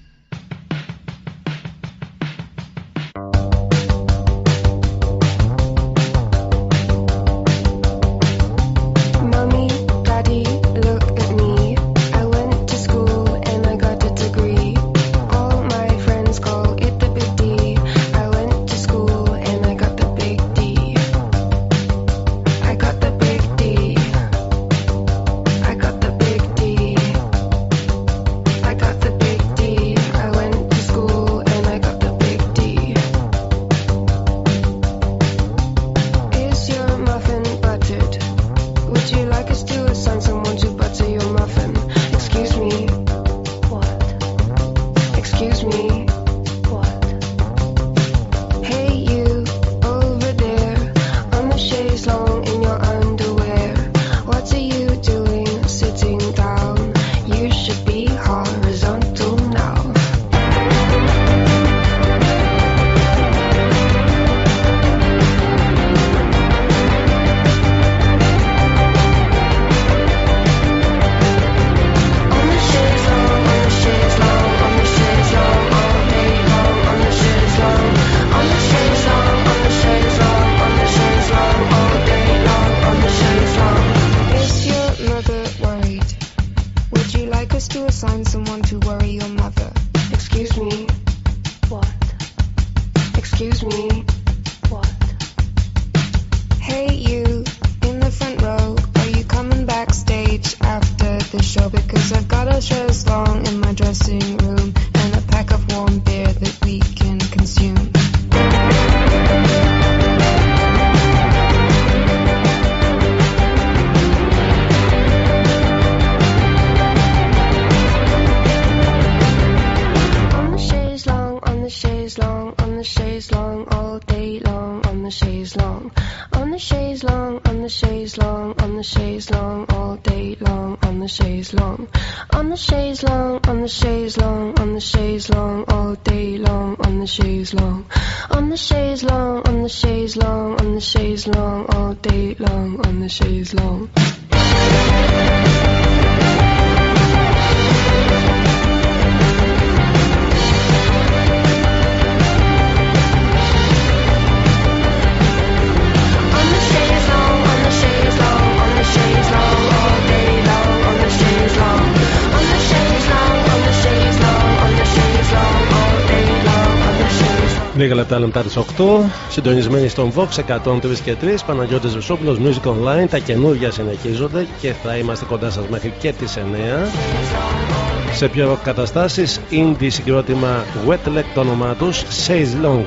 συντονισμένοι στον Vox 103 και 3, Παναγιώτης Βεσόπουλος, Music Online, τα καινούργια συνεχίζονται και θα είμαστε κοντά σας μέχρι και τις 9. Σε πιο καταστάσεις, indie συγκρότημα Wetlek το όνομά τους, Says Long.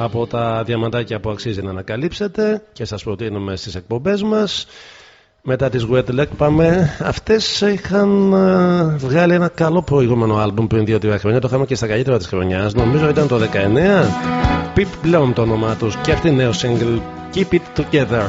από τα διαμαντάκια που αξίζει να ανακαλύψετε και σας προτείνουμε στις εκπομπές μας μετά τις Wetlag πάμε. Αυτές είχαν ε, βγάλει ένα καλό προηγούμενο άλμπουμ πριν 2-3 χρόνια. Το είχαμε και στα καλύτερα της χρονιάς. Νομίζω ήταν το 19. Pip Blom το όνομά τους. Και αυτή νέο single Keep It Together.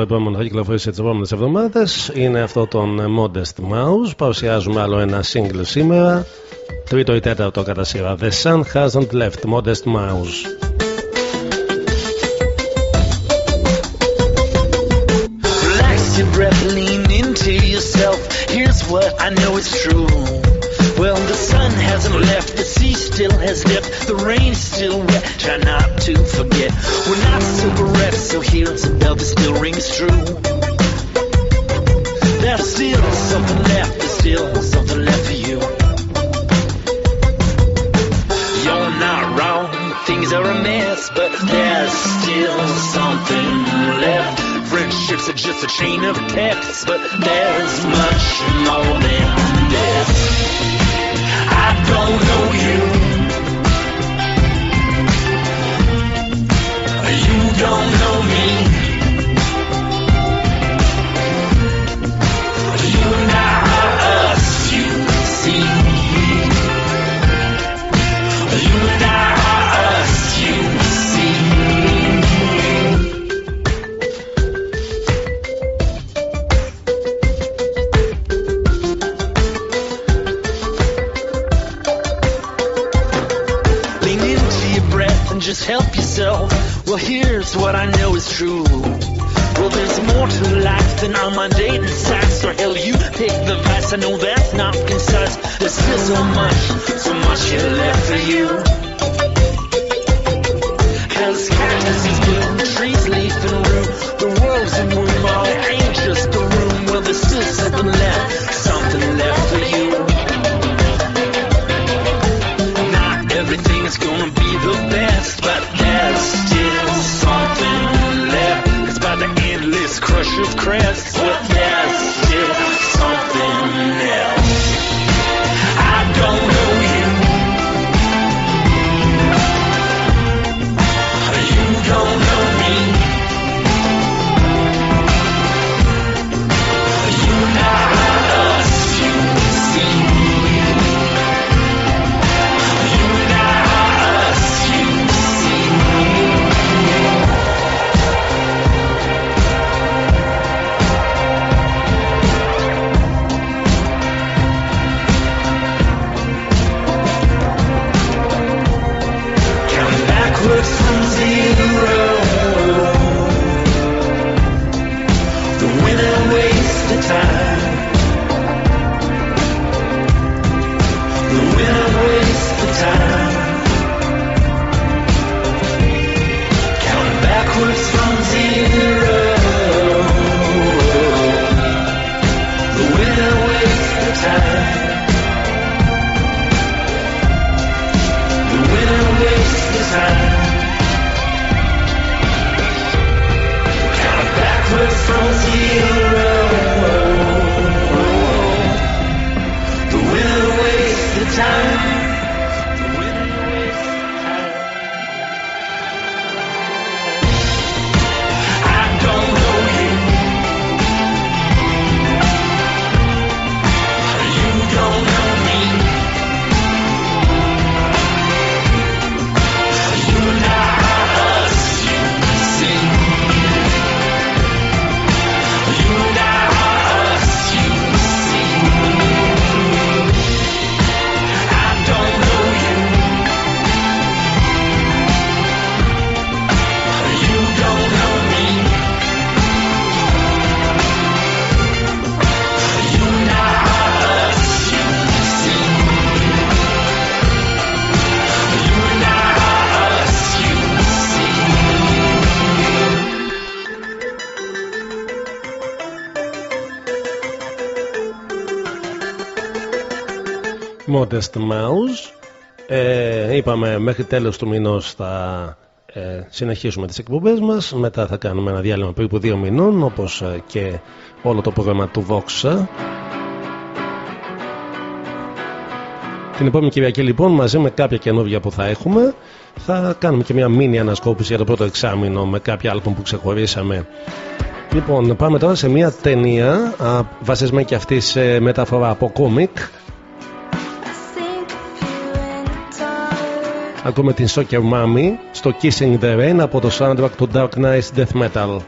Το άλμπουμ το επόμενο θα κυκλοφορήσει τι επόμενε εβδομάδε. Είναι αυτό των Modest Mouse. Παρουσιάζουμε άλλο ένα single σήμερα. Τρίτο ή τέταρτο κατά σειρά. The Sun Hasn't Left. Modest Mouse. Relax your breath, lean into yourself. Here's what I know is true. Well, the sun hasn't left, the sea still has left, the rain's still wet. Try not to forget. We're not so bereft, so here's a bell that still rings true. There's still something left, there's still something left for you. You're not wrong, things are a mess, but there's still something left. Friendships are just a chain of texts, but there's much more than this. I don't know you. Don't know me. Life than our mundane sights. Or hell, you pick the vice. I know that's not concise. There's still so much, so much left for you. Modest Mouse. Ε, είπαμε μέχρι τέλος του μηνός θα ε, συνεχίσουμε τις εκπομπές μας. Μετά θα κάνουμε ένα διάλειμμα περίπου δύο μηνών όπως ε, και όλο το πρόγραμμα του Vox. Την επόμενη Κυριακή λοιπόν μαζί με κάποια καινούργια που θα έχουμε θα κάνουμε και μια μίνι ανασκόπηση για το πρώτο εξάμεινο με κάποια άλμπομ που ξεχωρίσαμε. Λοιπόν, πάμε τώρα σε μια ταινία α, βασισμένη και αυτή σε μεταφορά από κόμικ Ακούμε την Soccer Mommy στο Kissing the Rain από το soundtrack του Dark Knight Death Metal.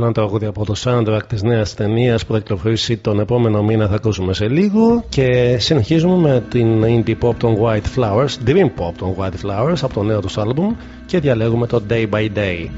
Άλλο ένα τραγούδι από το soundtrack της νέας ταινίας που θα κυκλοφορήσει τον επόμενο μήνα θα ακούσουμε σε λίγο και συνεχίζουμε με την indie pop των White Flowers, dream pop των White Flowers από το νέο τους άλμπουμ και διαλέγουμε το Day by Day.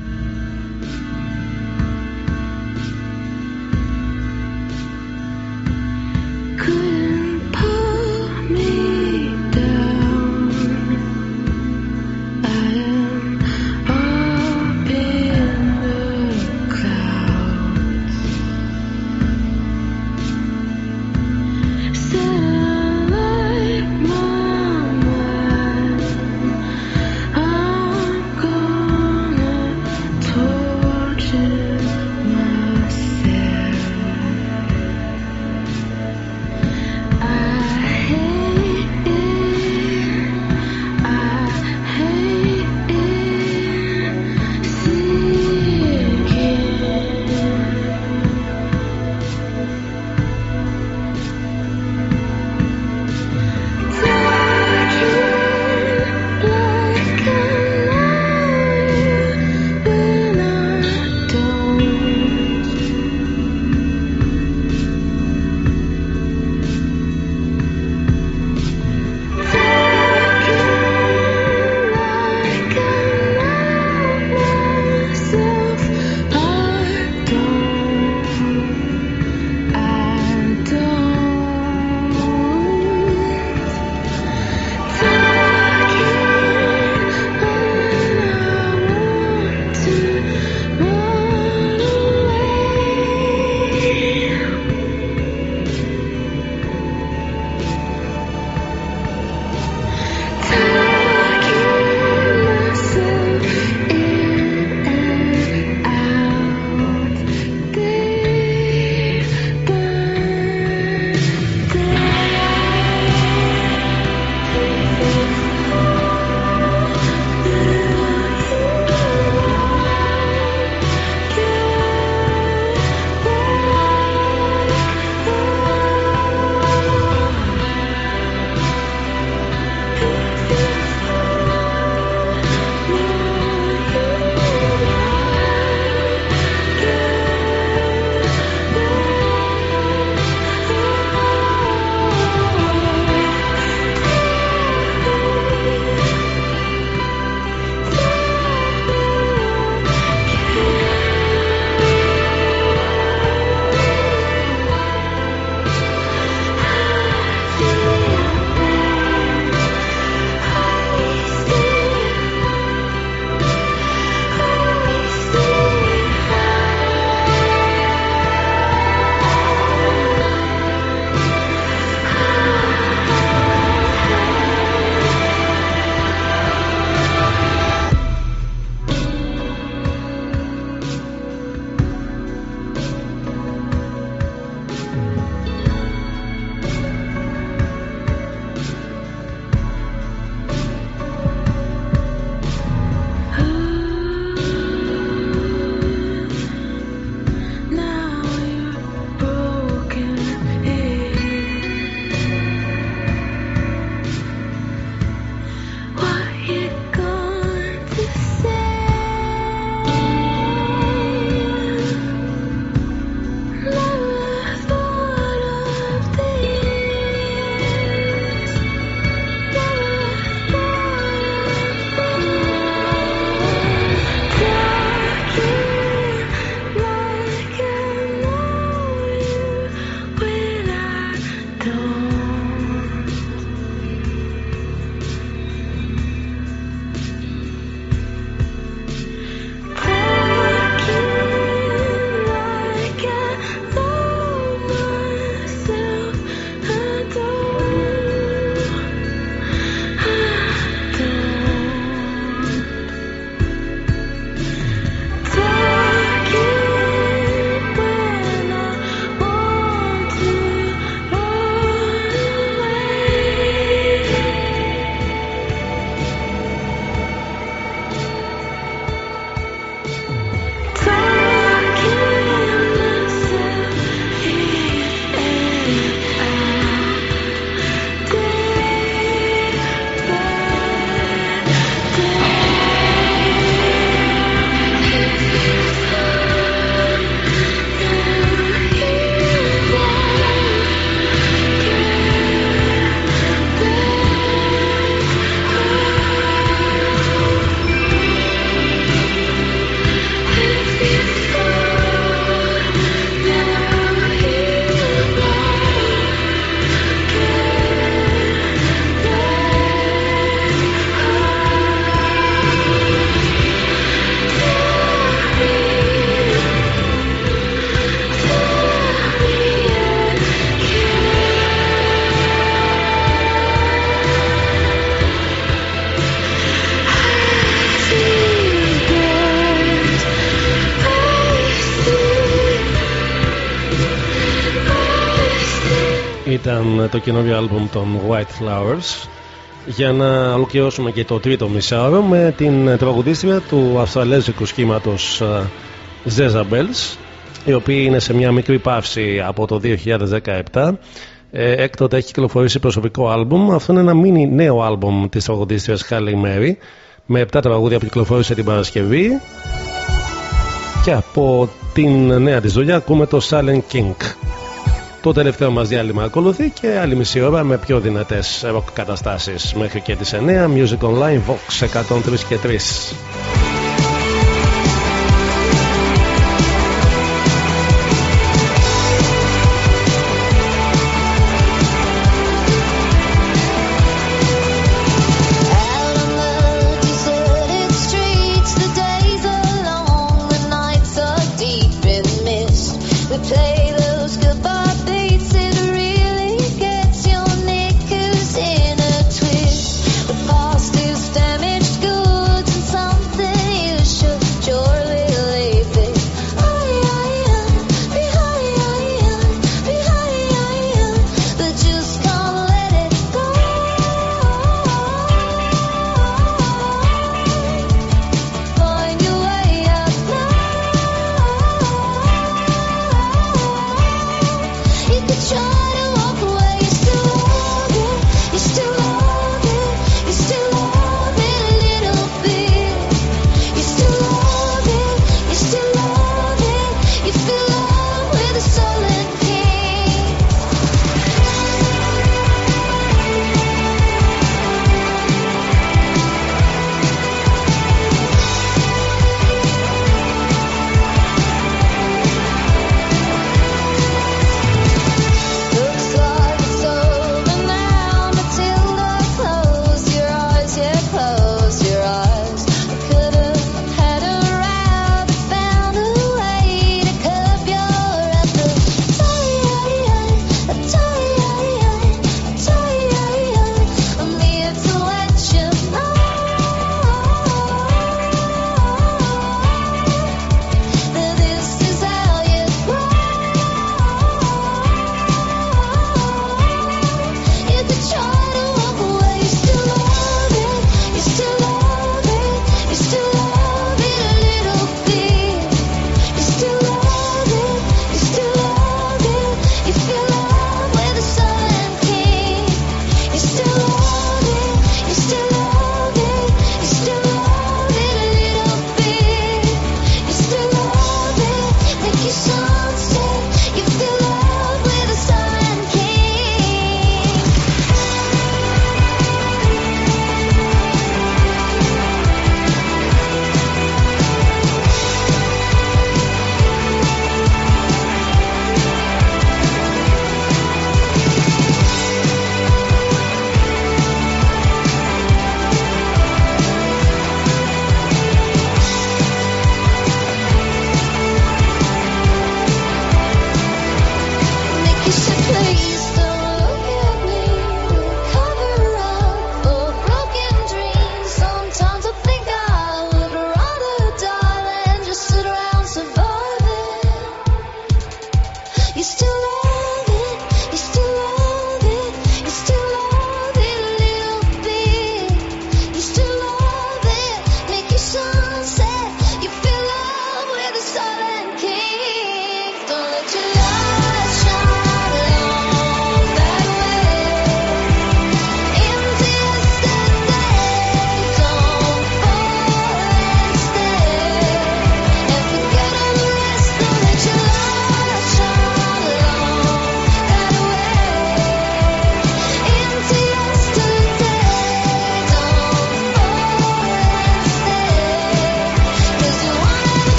Ήταν το καινούριο άλμπουμ των White Flowers. Για να ολοκληρώσουμε και το τρίτο μισάωρο με την τραγουδίστρια του αυστραλέζικου σχήματος Zeza Bells η οποία είναι σε μια μικρή παύση από το 2017 ε, έκτοτε έχει κυκλοφορήσει προσωπικό άλμπουμ. Αυτό είναι ένα μίνι νέο άλμπουμ της τραγουδίστριας Halle Mary με 7 τραγούδια που κυκλοφόρησε την Παρασκευή. Και από την νέα της δουλειά ακούμε το Silent King το τελευταίο μας διάλειμμα ακολουθεί και άλλη μισή ώρα με πιο δυνατές rock καταστάσεις μέχρι και τις 9 Music Online Vox 103 και 3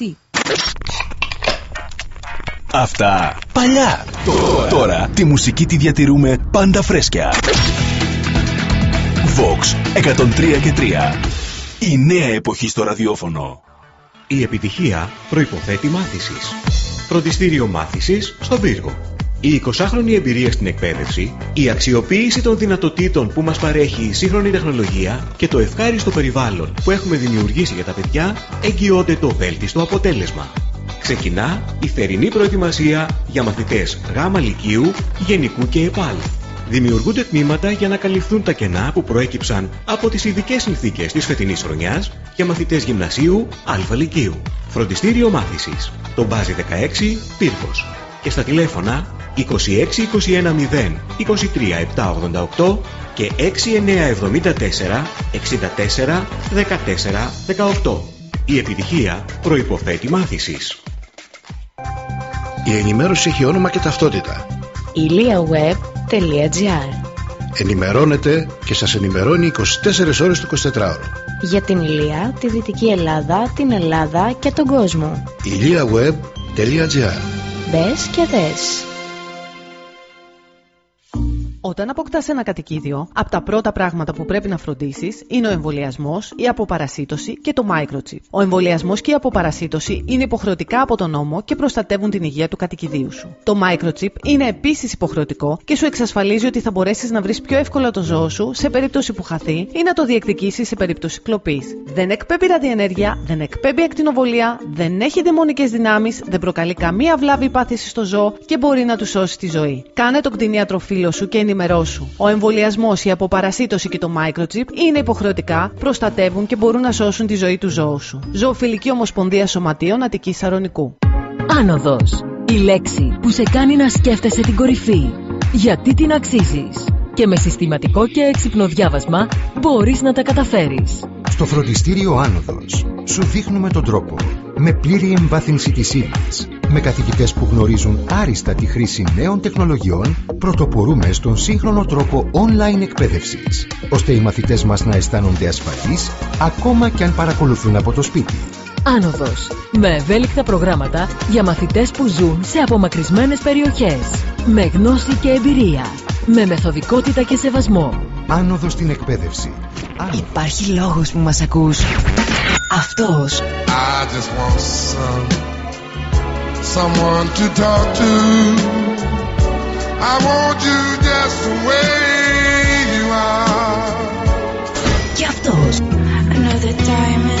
μισή. Αυτά παλιά. Τώρα. Τώρα τη μουσική τη διατηρούμε πάντα φρέσκια. Vox 103 και 3. Η νέα εποχή στο ραδιόφωνο. Η επιτυχία προϋποθέτει μάθησης. Φροντιστήριο μάθησης στον πύργο. Η 20χρονη εμπειρία στην εκπαίδευση, η αξιοποίηση των δυνατοτήτων που μας παρέχει η σύγχρονη τεχνολογία και το ευχάριστο περιβάλλον που έχουμε δημιουργήσει για τα παιδιά εγγυώνται το βέλτιστο αποτέλεσμα. Ξεκινά η θερινή προετοιμασία για μαθητές γάμα λυκείου, γενικού και επάλ. Δημιουργούνται τμήματα για να καλυφθούν τα κενά που προέκυψαν από τις ειδικές συνθήκες της φετινής χρονιάς για μαθητές γυμνασίου Α λυκείου. Φροντιστήριο μάθησης. Το μπάζι 16 Πύργος. Και στα τηλέφωνα 26 21 0 23 788 και 6974 64 14 18. Η επιτυχία προϋποθέτει μάθησης. Η ενημέρωση έχει όνομα και ταυτότητα. iliaweb.gr Ενημερώνετε και σας ενημερώνει 24 ώρες το 24ωρο. Για την Ηλία, τη Δυτική Ελλάδα, την Ελλάδα και τον κόσμο. iliaweb.gr Μπες και δες. Όταν αποκτάς ένα κατοικίδιο, από τα πρώτα πράγματα που πρέπει να φροντίσεις είναι ο εμβολιασμός, η αποπαρασίτωση και το microchip. Ο εμβολιασμός και η αποπαρασίτωση είναι υποχρεωτικά από τον νόμο και προστατεύουν την υγεία του κατοικιδίου σου. Το microchip είναι επίσης υποχρεωτικό και σου εξασφαλίζει ότι θα μπορέσεις να βρεις πιο εύκολα το ζώο σου σε περίπτωση που χαθεί ή να το διεκδικήσεις σε περίπτωση κλοπής. Δεν εκπέμπει ραδιενέργεια, δεν εκπέμπει ακτινοβολία, δεν έχει δαιμονικές δυνάμεις, δεν προκαλεί καμία βλάβη ή πάθηση στο ζώο και μπορεί να του σώσει τη ζωή. Κάνε τον κτηνίατρο φίλο σου και ενημερώσου. Ο εμβολιασμός, η αποπαρασίτωση και το microchip είναι υποχρεωτικά, προστατεύουν και μπορούν να σώσουν τη ζωή του ζώου σου. Ζωοφιλική Ομοσπονδία Σωματείων Αττική Σαρονικού. Άνοδος. Η λέξη που σε κάνει να σκέφτεσαι την κορυφή. Γιατί την αξίζεις; Και με συστηματικό και έξυπνο διάβασμα μπορείς να τα καταφέρεις. Στο φροντιστήριο Άνοδος σου δείχνουμε τον τρόπο. Με πλήρη εμβάθυνση της ύλης. Με καθηγητές που γνωρίζουν άριστα τη χρήση νέων τεχνολογιών, πρωτοπορούμε στον σύγχρονο τρόπο online εκπαίδευσης, ώστε οι μαθητές μας να αισθάνονται ασφαλείς, ακόμα και αν παρακολουθούν από το σπίτι. Άνοδος. Με ευέλικτα προγράμματα για μαθητές που ζουν σε απομακρυσμένες περιοχές. Με γνώση και εμπειρία. Με μεθοδικότητα και σεβασμό. Άνοδος στην εκπαίδευση. Υπάρχει λόγος που μας ακούς. Αυτός. I just want some, someone to talk to. I want you just the way you are. Και αυτός. I know that diamonds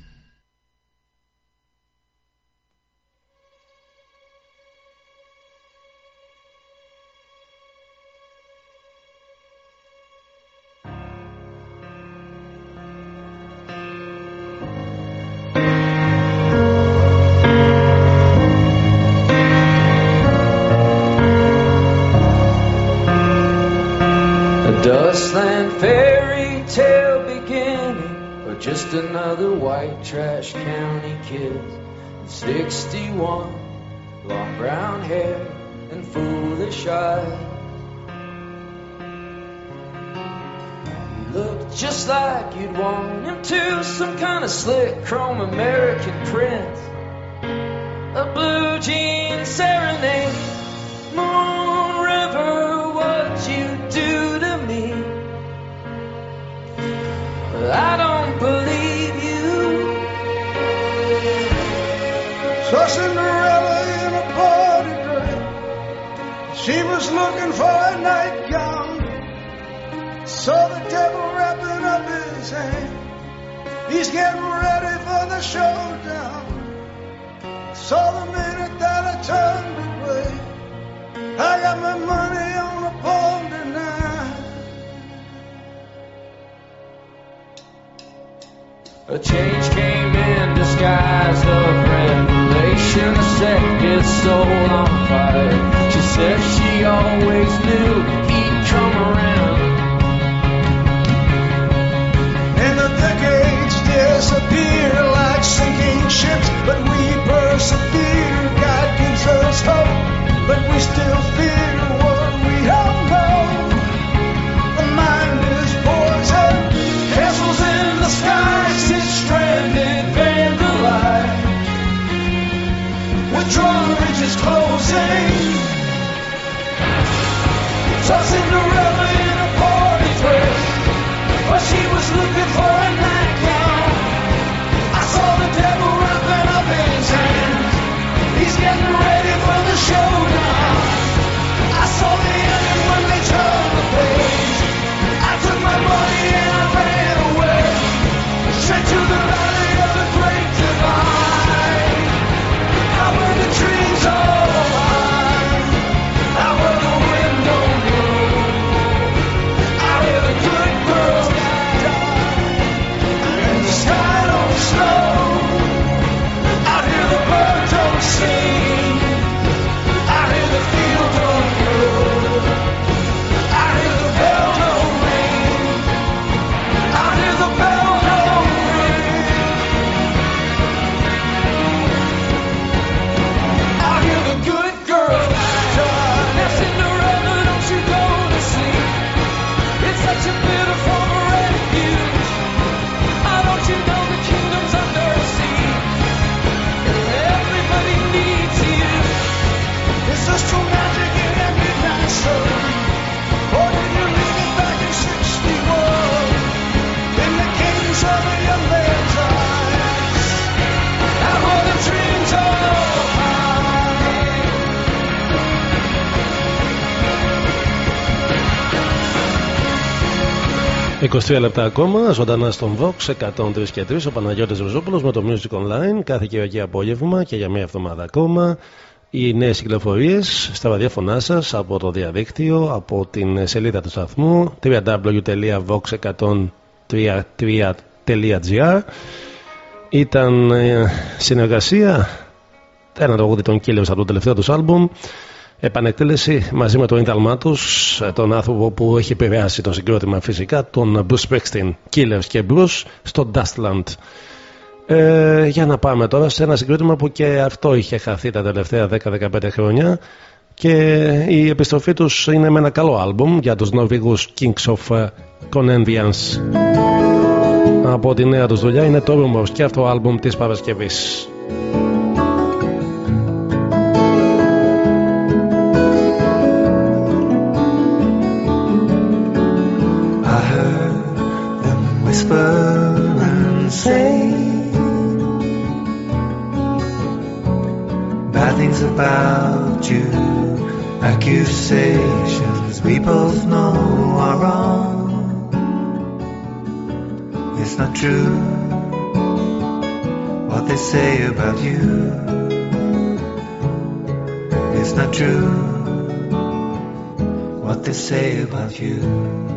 61, long brown hair and foolish eyes. He looked just like you'd want him to, some kind of slick chrome American prince. A blue jean serenade, Moon Saw Cinderella in a party dress. She was looking for a nightgown. Saw the devil wrapping up his hand. He's getting ready for the showdown. Saw the minute that I turned away. I got my money on a pawn tonight. A change came in disguise of revelation. Set his soul on fire. She said she always knew he'd come around. And the decades disappear like sinking ships, but we persevere. God gives us hope, but we still fear what we don't know. the drawbridge is closing. Tossing Cinderella in a party dress, but she was looking for. 23 λεπτά ακόμα, ζωντανά στον Vox 103 και 3. Ο Παναγιώτης Ροζόπουλος με το Music Online κάθε Κυριακή απόγευμα και για μία εβδομάδα ακόμα. Οι νέες κυκλοφορίες στα ραδιόφωνά σας από το διαδίκτυο, από την σελίδα του σταθμού www.vox103.gr. Ήταν ε, συνεργασία ένα τραγούδι των Killers από το τελευταίο τους άλμπουμ επανεκτέλεση μαζί με τον ίνταλμά τους, τον άνθρωπο που έχει επηρεάσει το συγκρότημα φυσικά, τον Bruce Springsteen, Killers και Bruce, στο Dustland. Ε, για να πάμε τώρα σε ένα συγκρότημα που και αυτό είχε χαθεί τα τελευταία 10-15 χρόνια και η επιστροφή τους είναι με ένα καλό άλμπουμ για τους Νορβηγούς Kings of Conenvians από τη νέα τους δουλειά είναι το Rumors και αυτό άλμπουμ της Παρασκευής accusations we both know are wrong. It's not true what they say about you. It's not true what they say about you.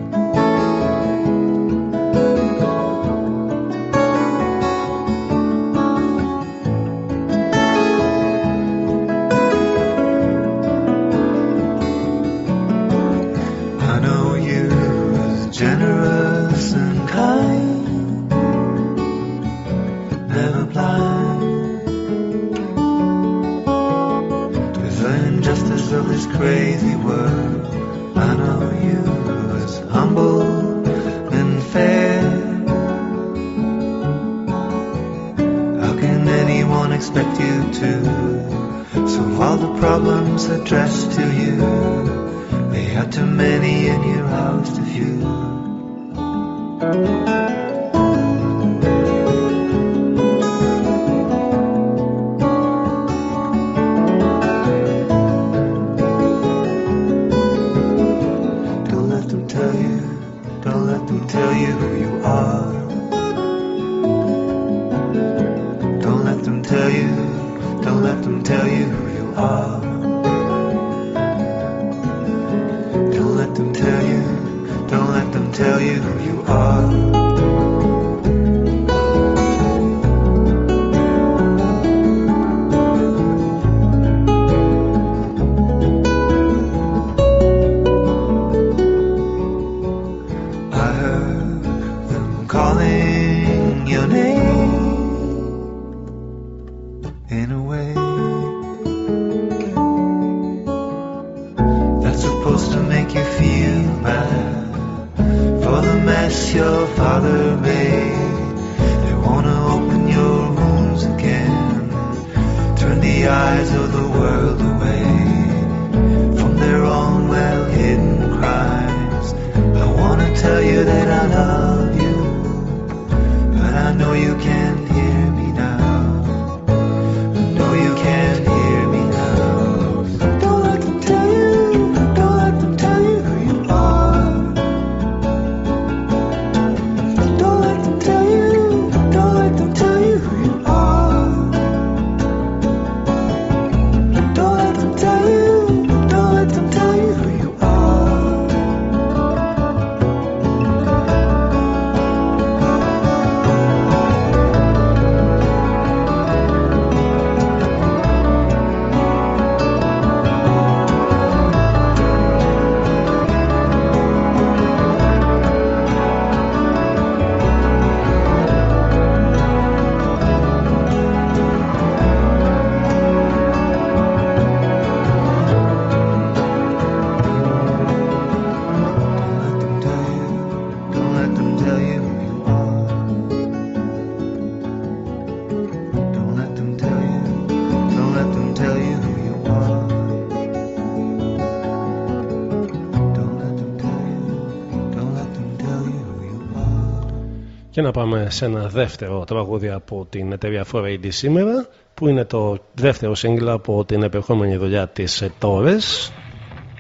Και να πάμε σε ένα δεύτερο τραγούδι από την εταιρεία 4AD σήμερα που είναι το δεύτερο σύγκλα από την επερχόμενη δουλειά της Τόρες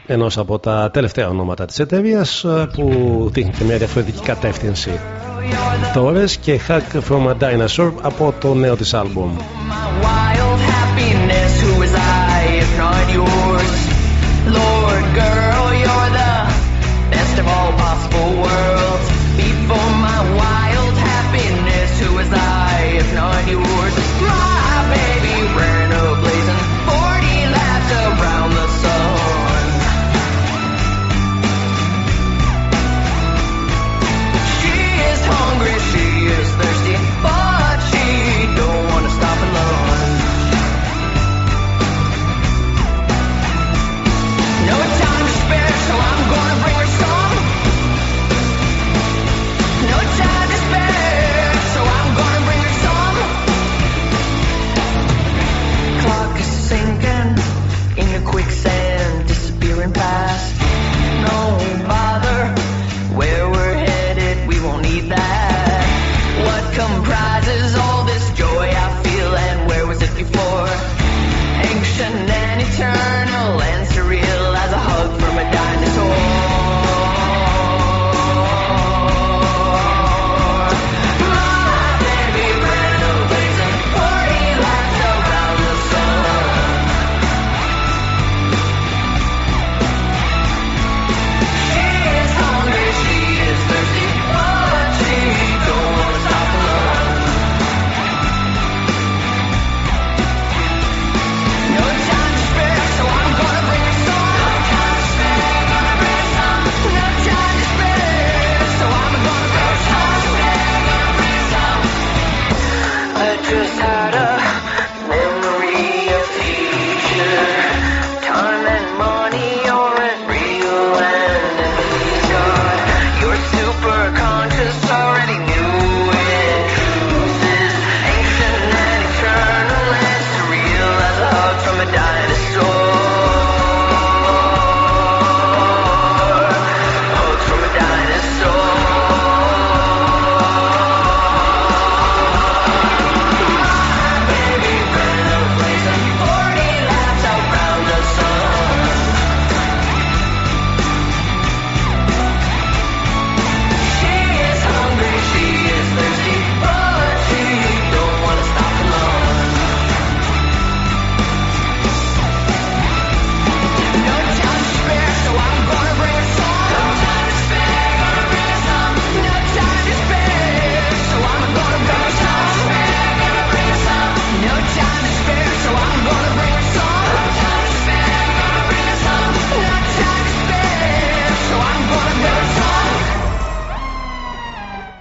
ενός από τα τελευταία ονόματα της εταιρείας ε, που δείχνει και μια διαφορετική κατεύθυνση. Τόρες και Hack From A Dinosaur από το νέο της αλμπομ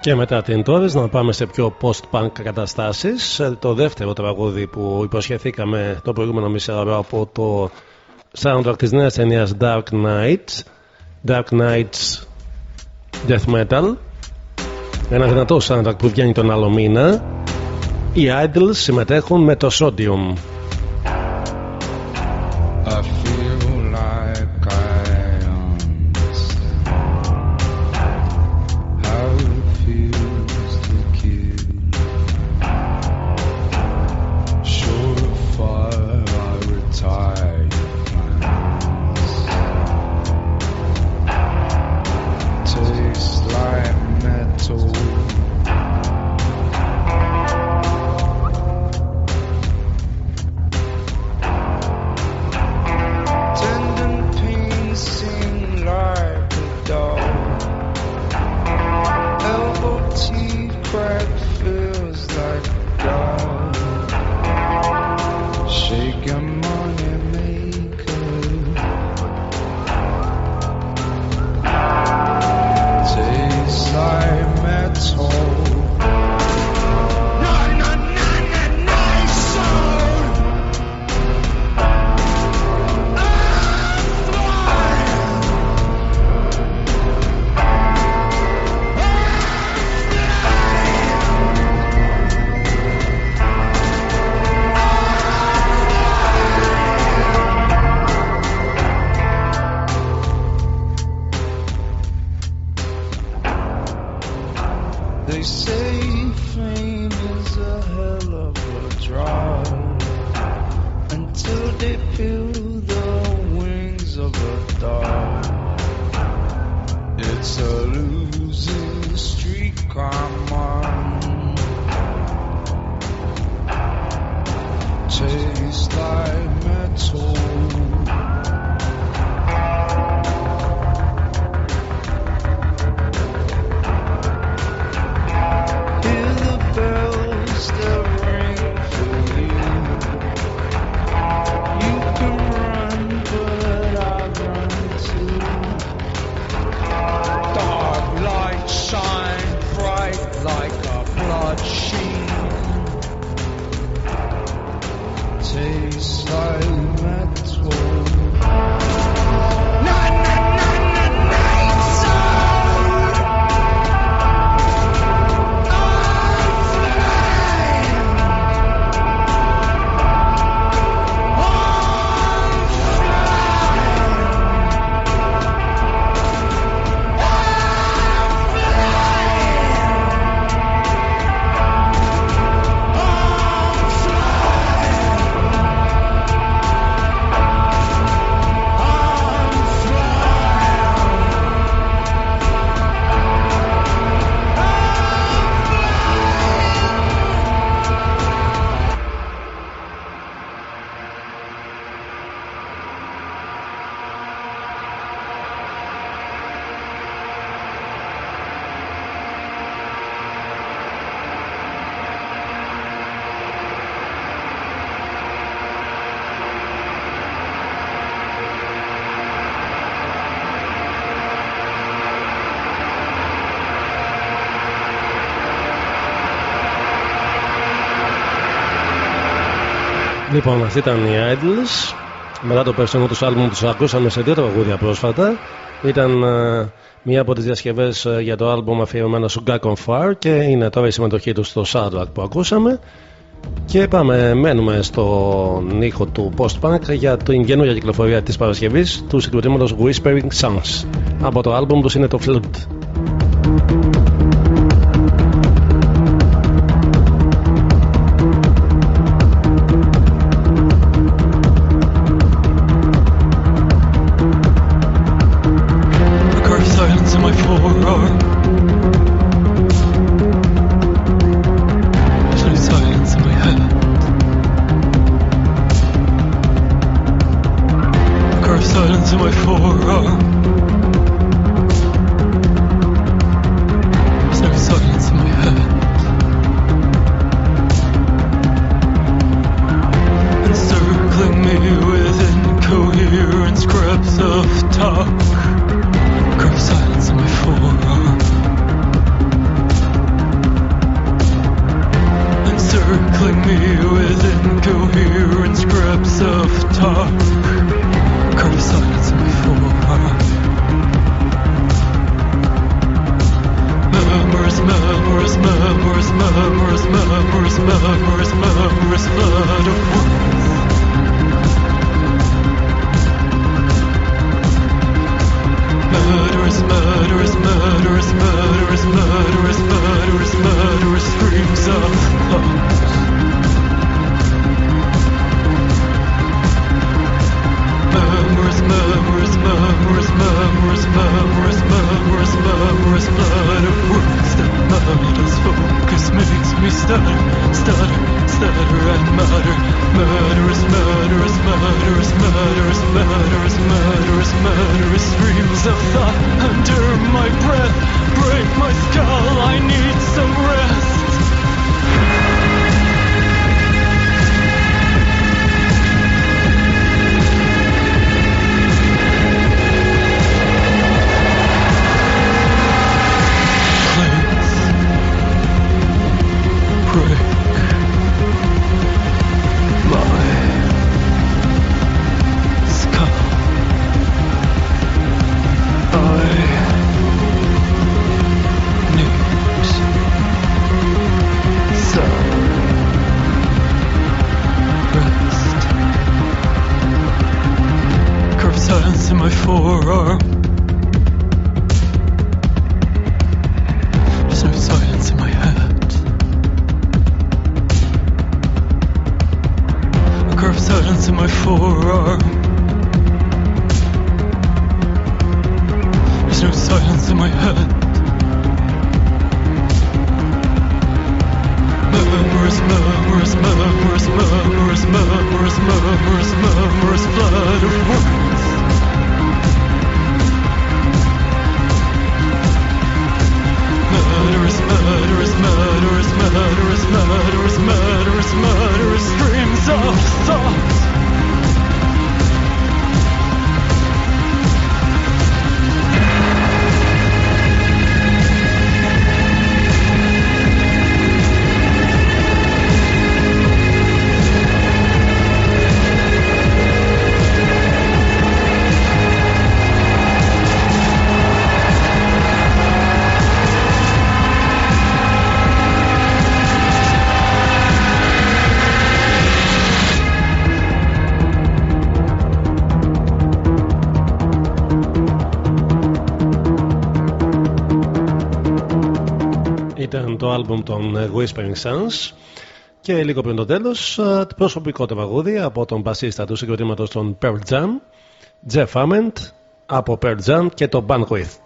Και μετά την Τόρες να πάμε σε πιο post-punk καταστάσεις. Ε, το δεύτερο τραγούδι που υποσχεθήκαμε το προηγούμενο μισάωρο από το soundtrack της νέας ταινίας Dark Knights. Dark Knights Death Metal. Ένα δυνατό soundtrack που βγαίνει τον άλλο μήνα. Οι Idols συμμετέχουν με το Sodium. Λοιπόν, αυτή ήταν οι Idols. Μετά το περσινό τους άλμπουμ τους ακούσαμε σε δύο τραγούδια πρόσφατα. Ήταν ε, μία από τις διασκευές ε, για το άλμπουμ αφιερωμένο στο Gag on Fire και είναι τώρα η συμμετοχή τους στο soundtrack που ακούσαμε. Και πάμε, μένουμε στον ήχο του post-punk για την καινούργια κυκλοφορία της παρασκευής του συγκροτήματος Whispering Sounds. Από το άλμπουμ που είναι το Flute. Άλμπουμ των ε, Whispering Suns και λίγο πριν το τέλος ε, προσωπικό τραγούδι από τον μπασίστα του συγκροτήματος των Pearl Jam Jeff Ament από Pearl Jam και το Banquet.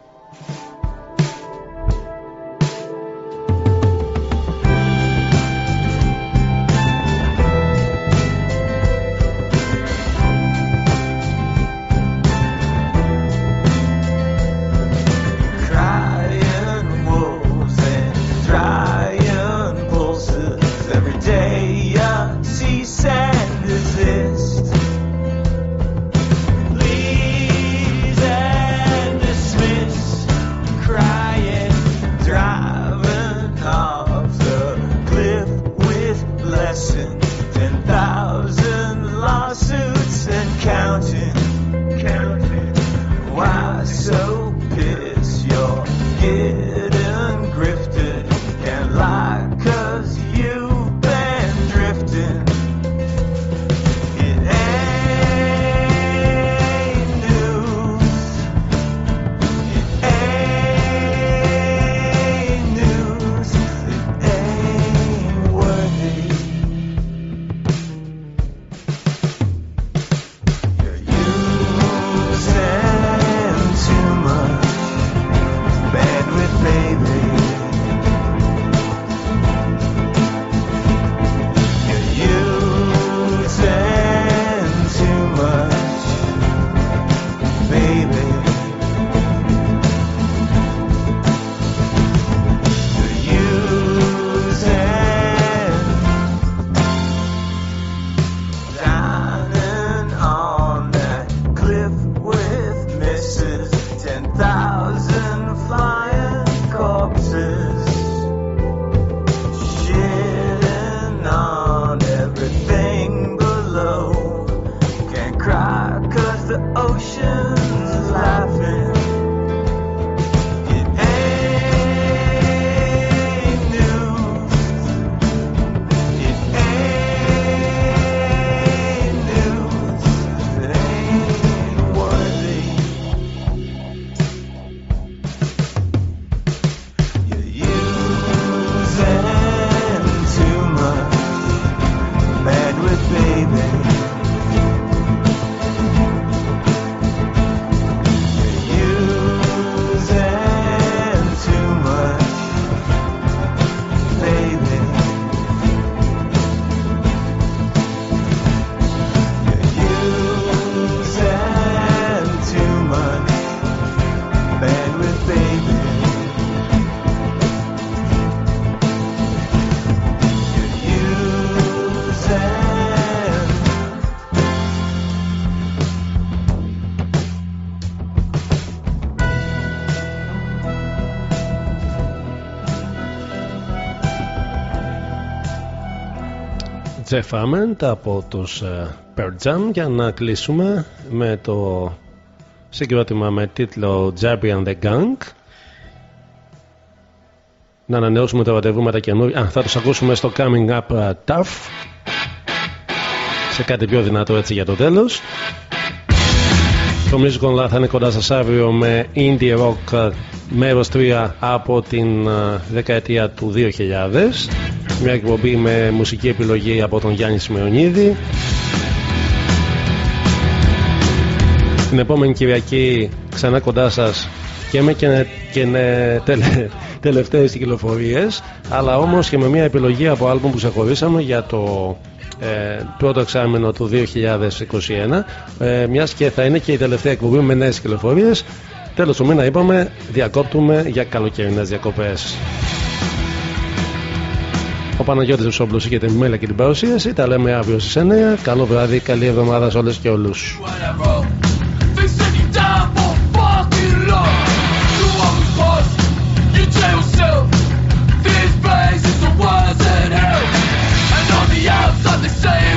Jeff Ament από τους ε, Pearl Jam για να κλείσουμε με το συγκρότημα με τίτλο Jabby and the Gang να ανανεώσουμε το ραντεβού με τα καινούργια. Α, θα τους ακούσουμε στο Coming Up uh, Tough σε κάτι πιο δυνατό έτσι για το τέλος. Το Music Online θα είναι κοντά σας αύριο με Indie Rock uh, μέρος 3 από την uh, δεκαετία του 2000. Μια εκπομπή με μουσική επιλογή από τον Γιάννη Σημεωνίδη. Την επόμενη Κυριακή ξανά κοντά σας και με και, και ναι, τελε, τελευταίες κυκλοφορίες αλλά όμως και με μια επιλογή από άλμπουμ που ξεχωρίσαμε για το ε, πρώτο εξάμεινο του 2021 ε, μιας και θα είναι και η τελευταία εκπομπή με νέες κυκλοφορίες τέλος του μήνα είπαμε διακόπτουμε για καλοκαιρινές διακοπές ο Παναγιώτης Βουσόμπλος είχε την μέλα και την παρουσίαση. Τα λέμε αύριο στις 9 καλό βράδυ, καλή εβδομάδα σε όλες και όλους. They send you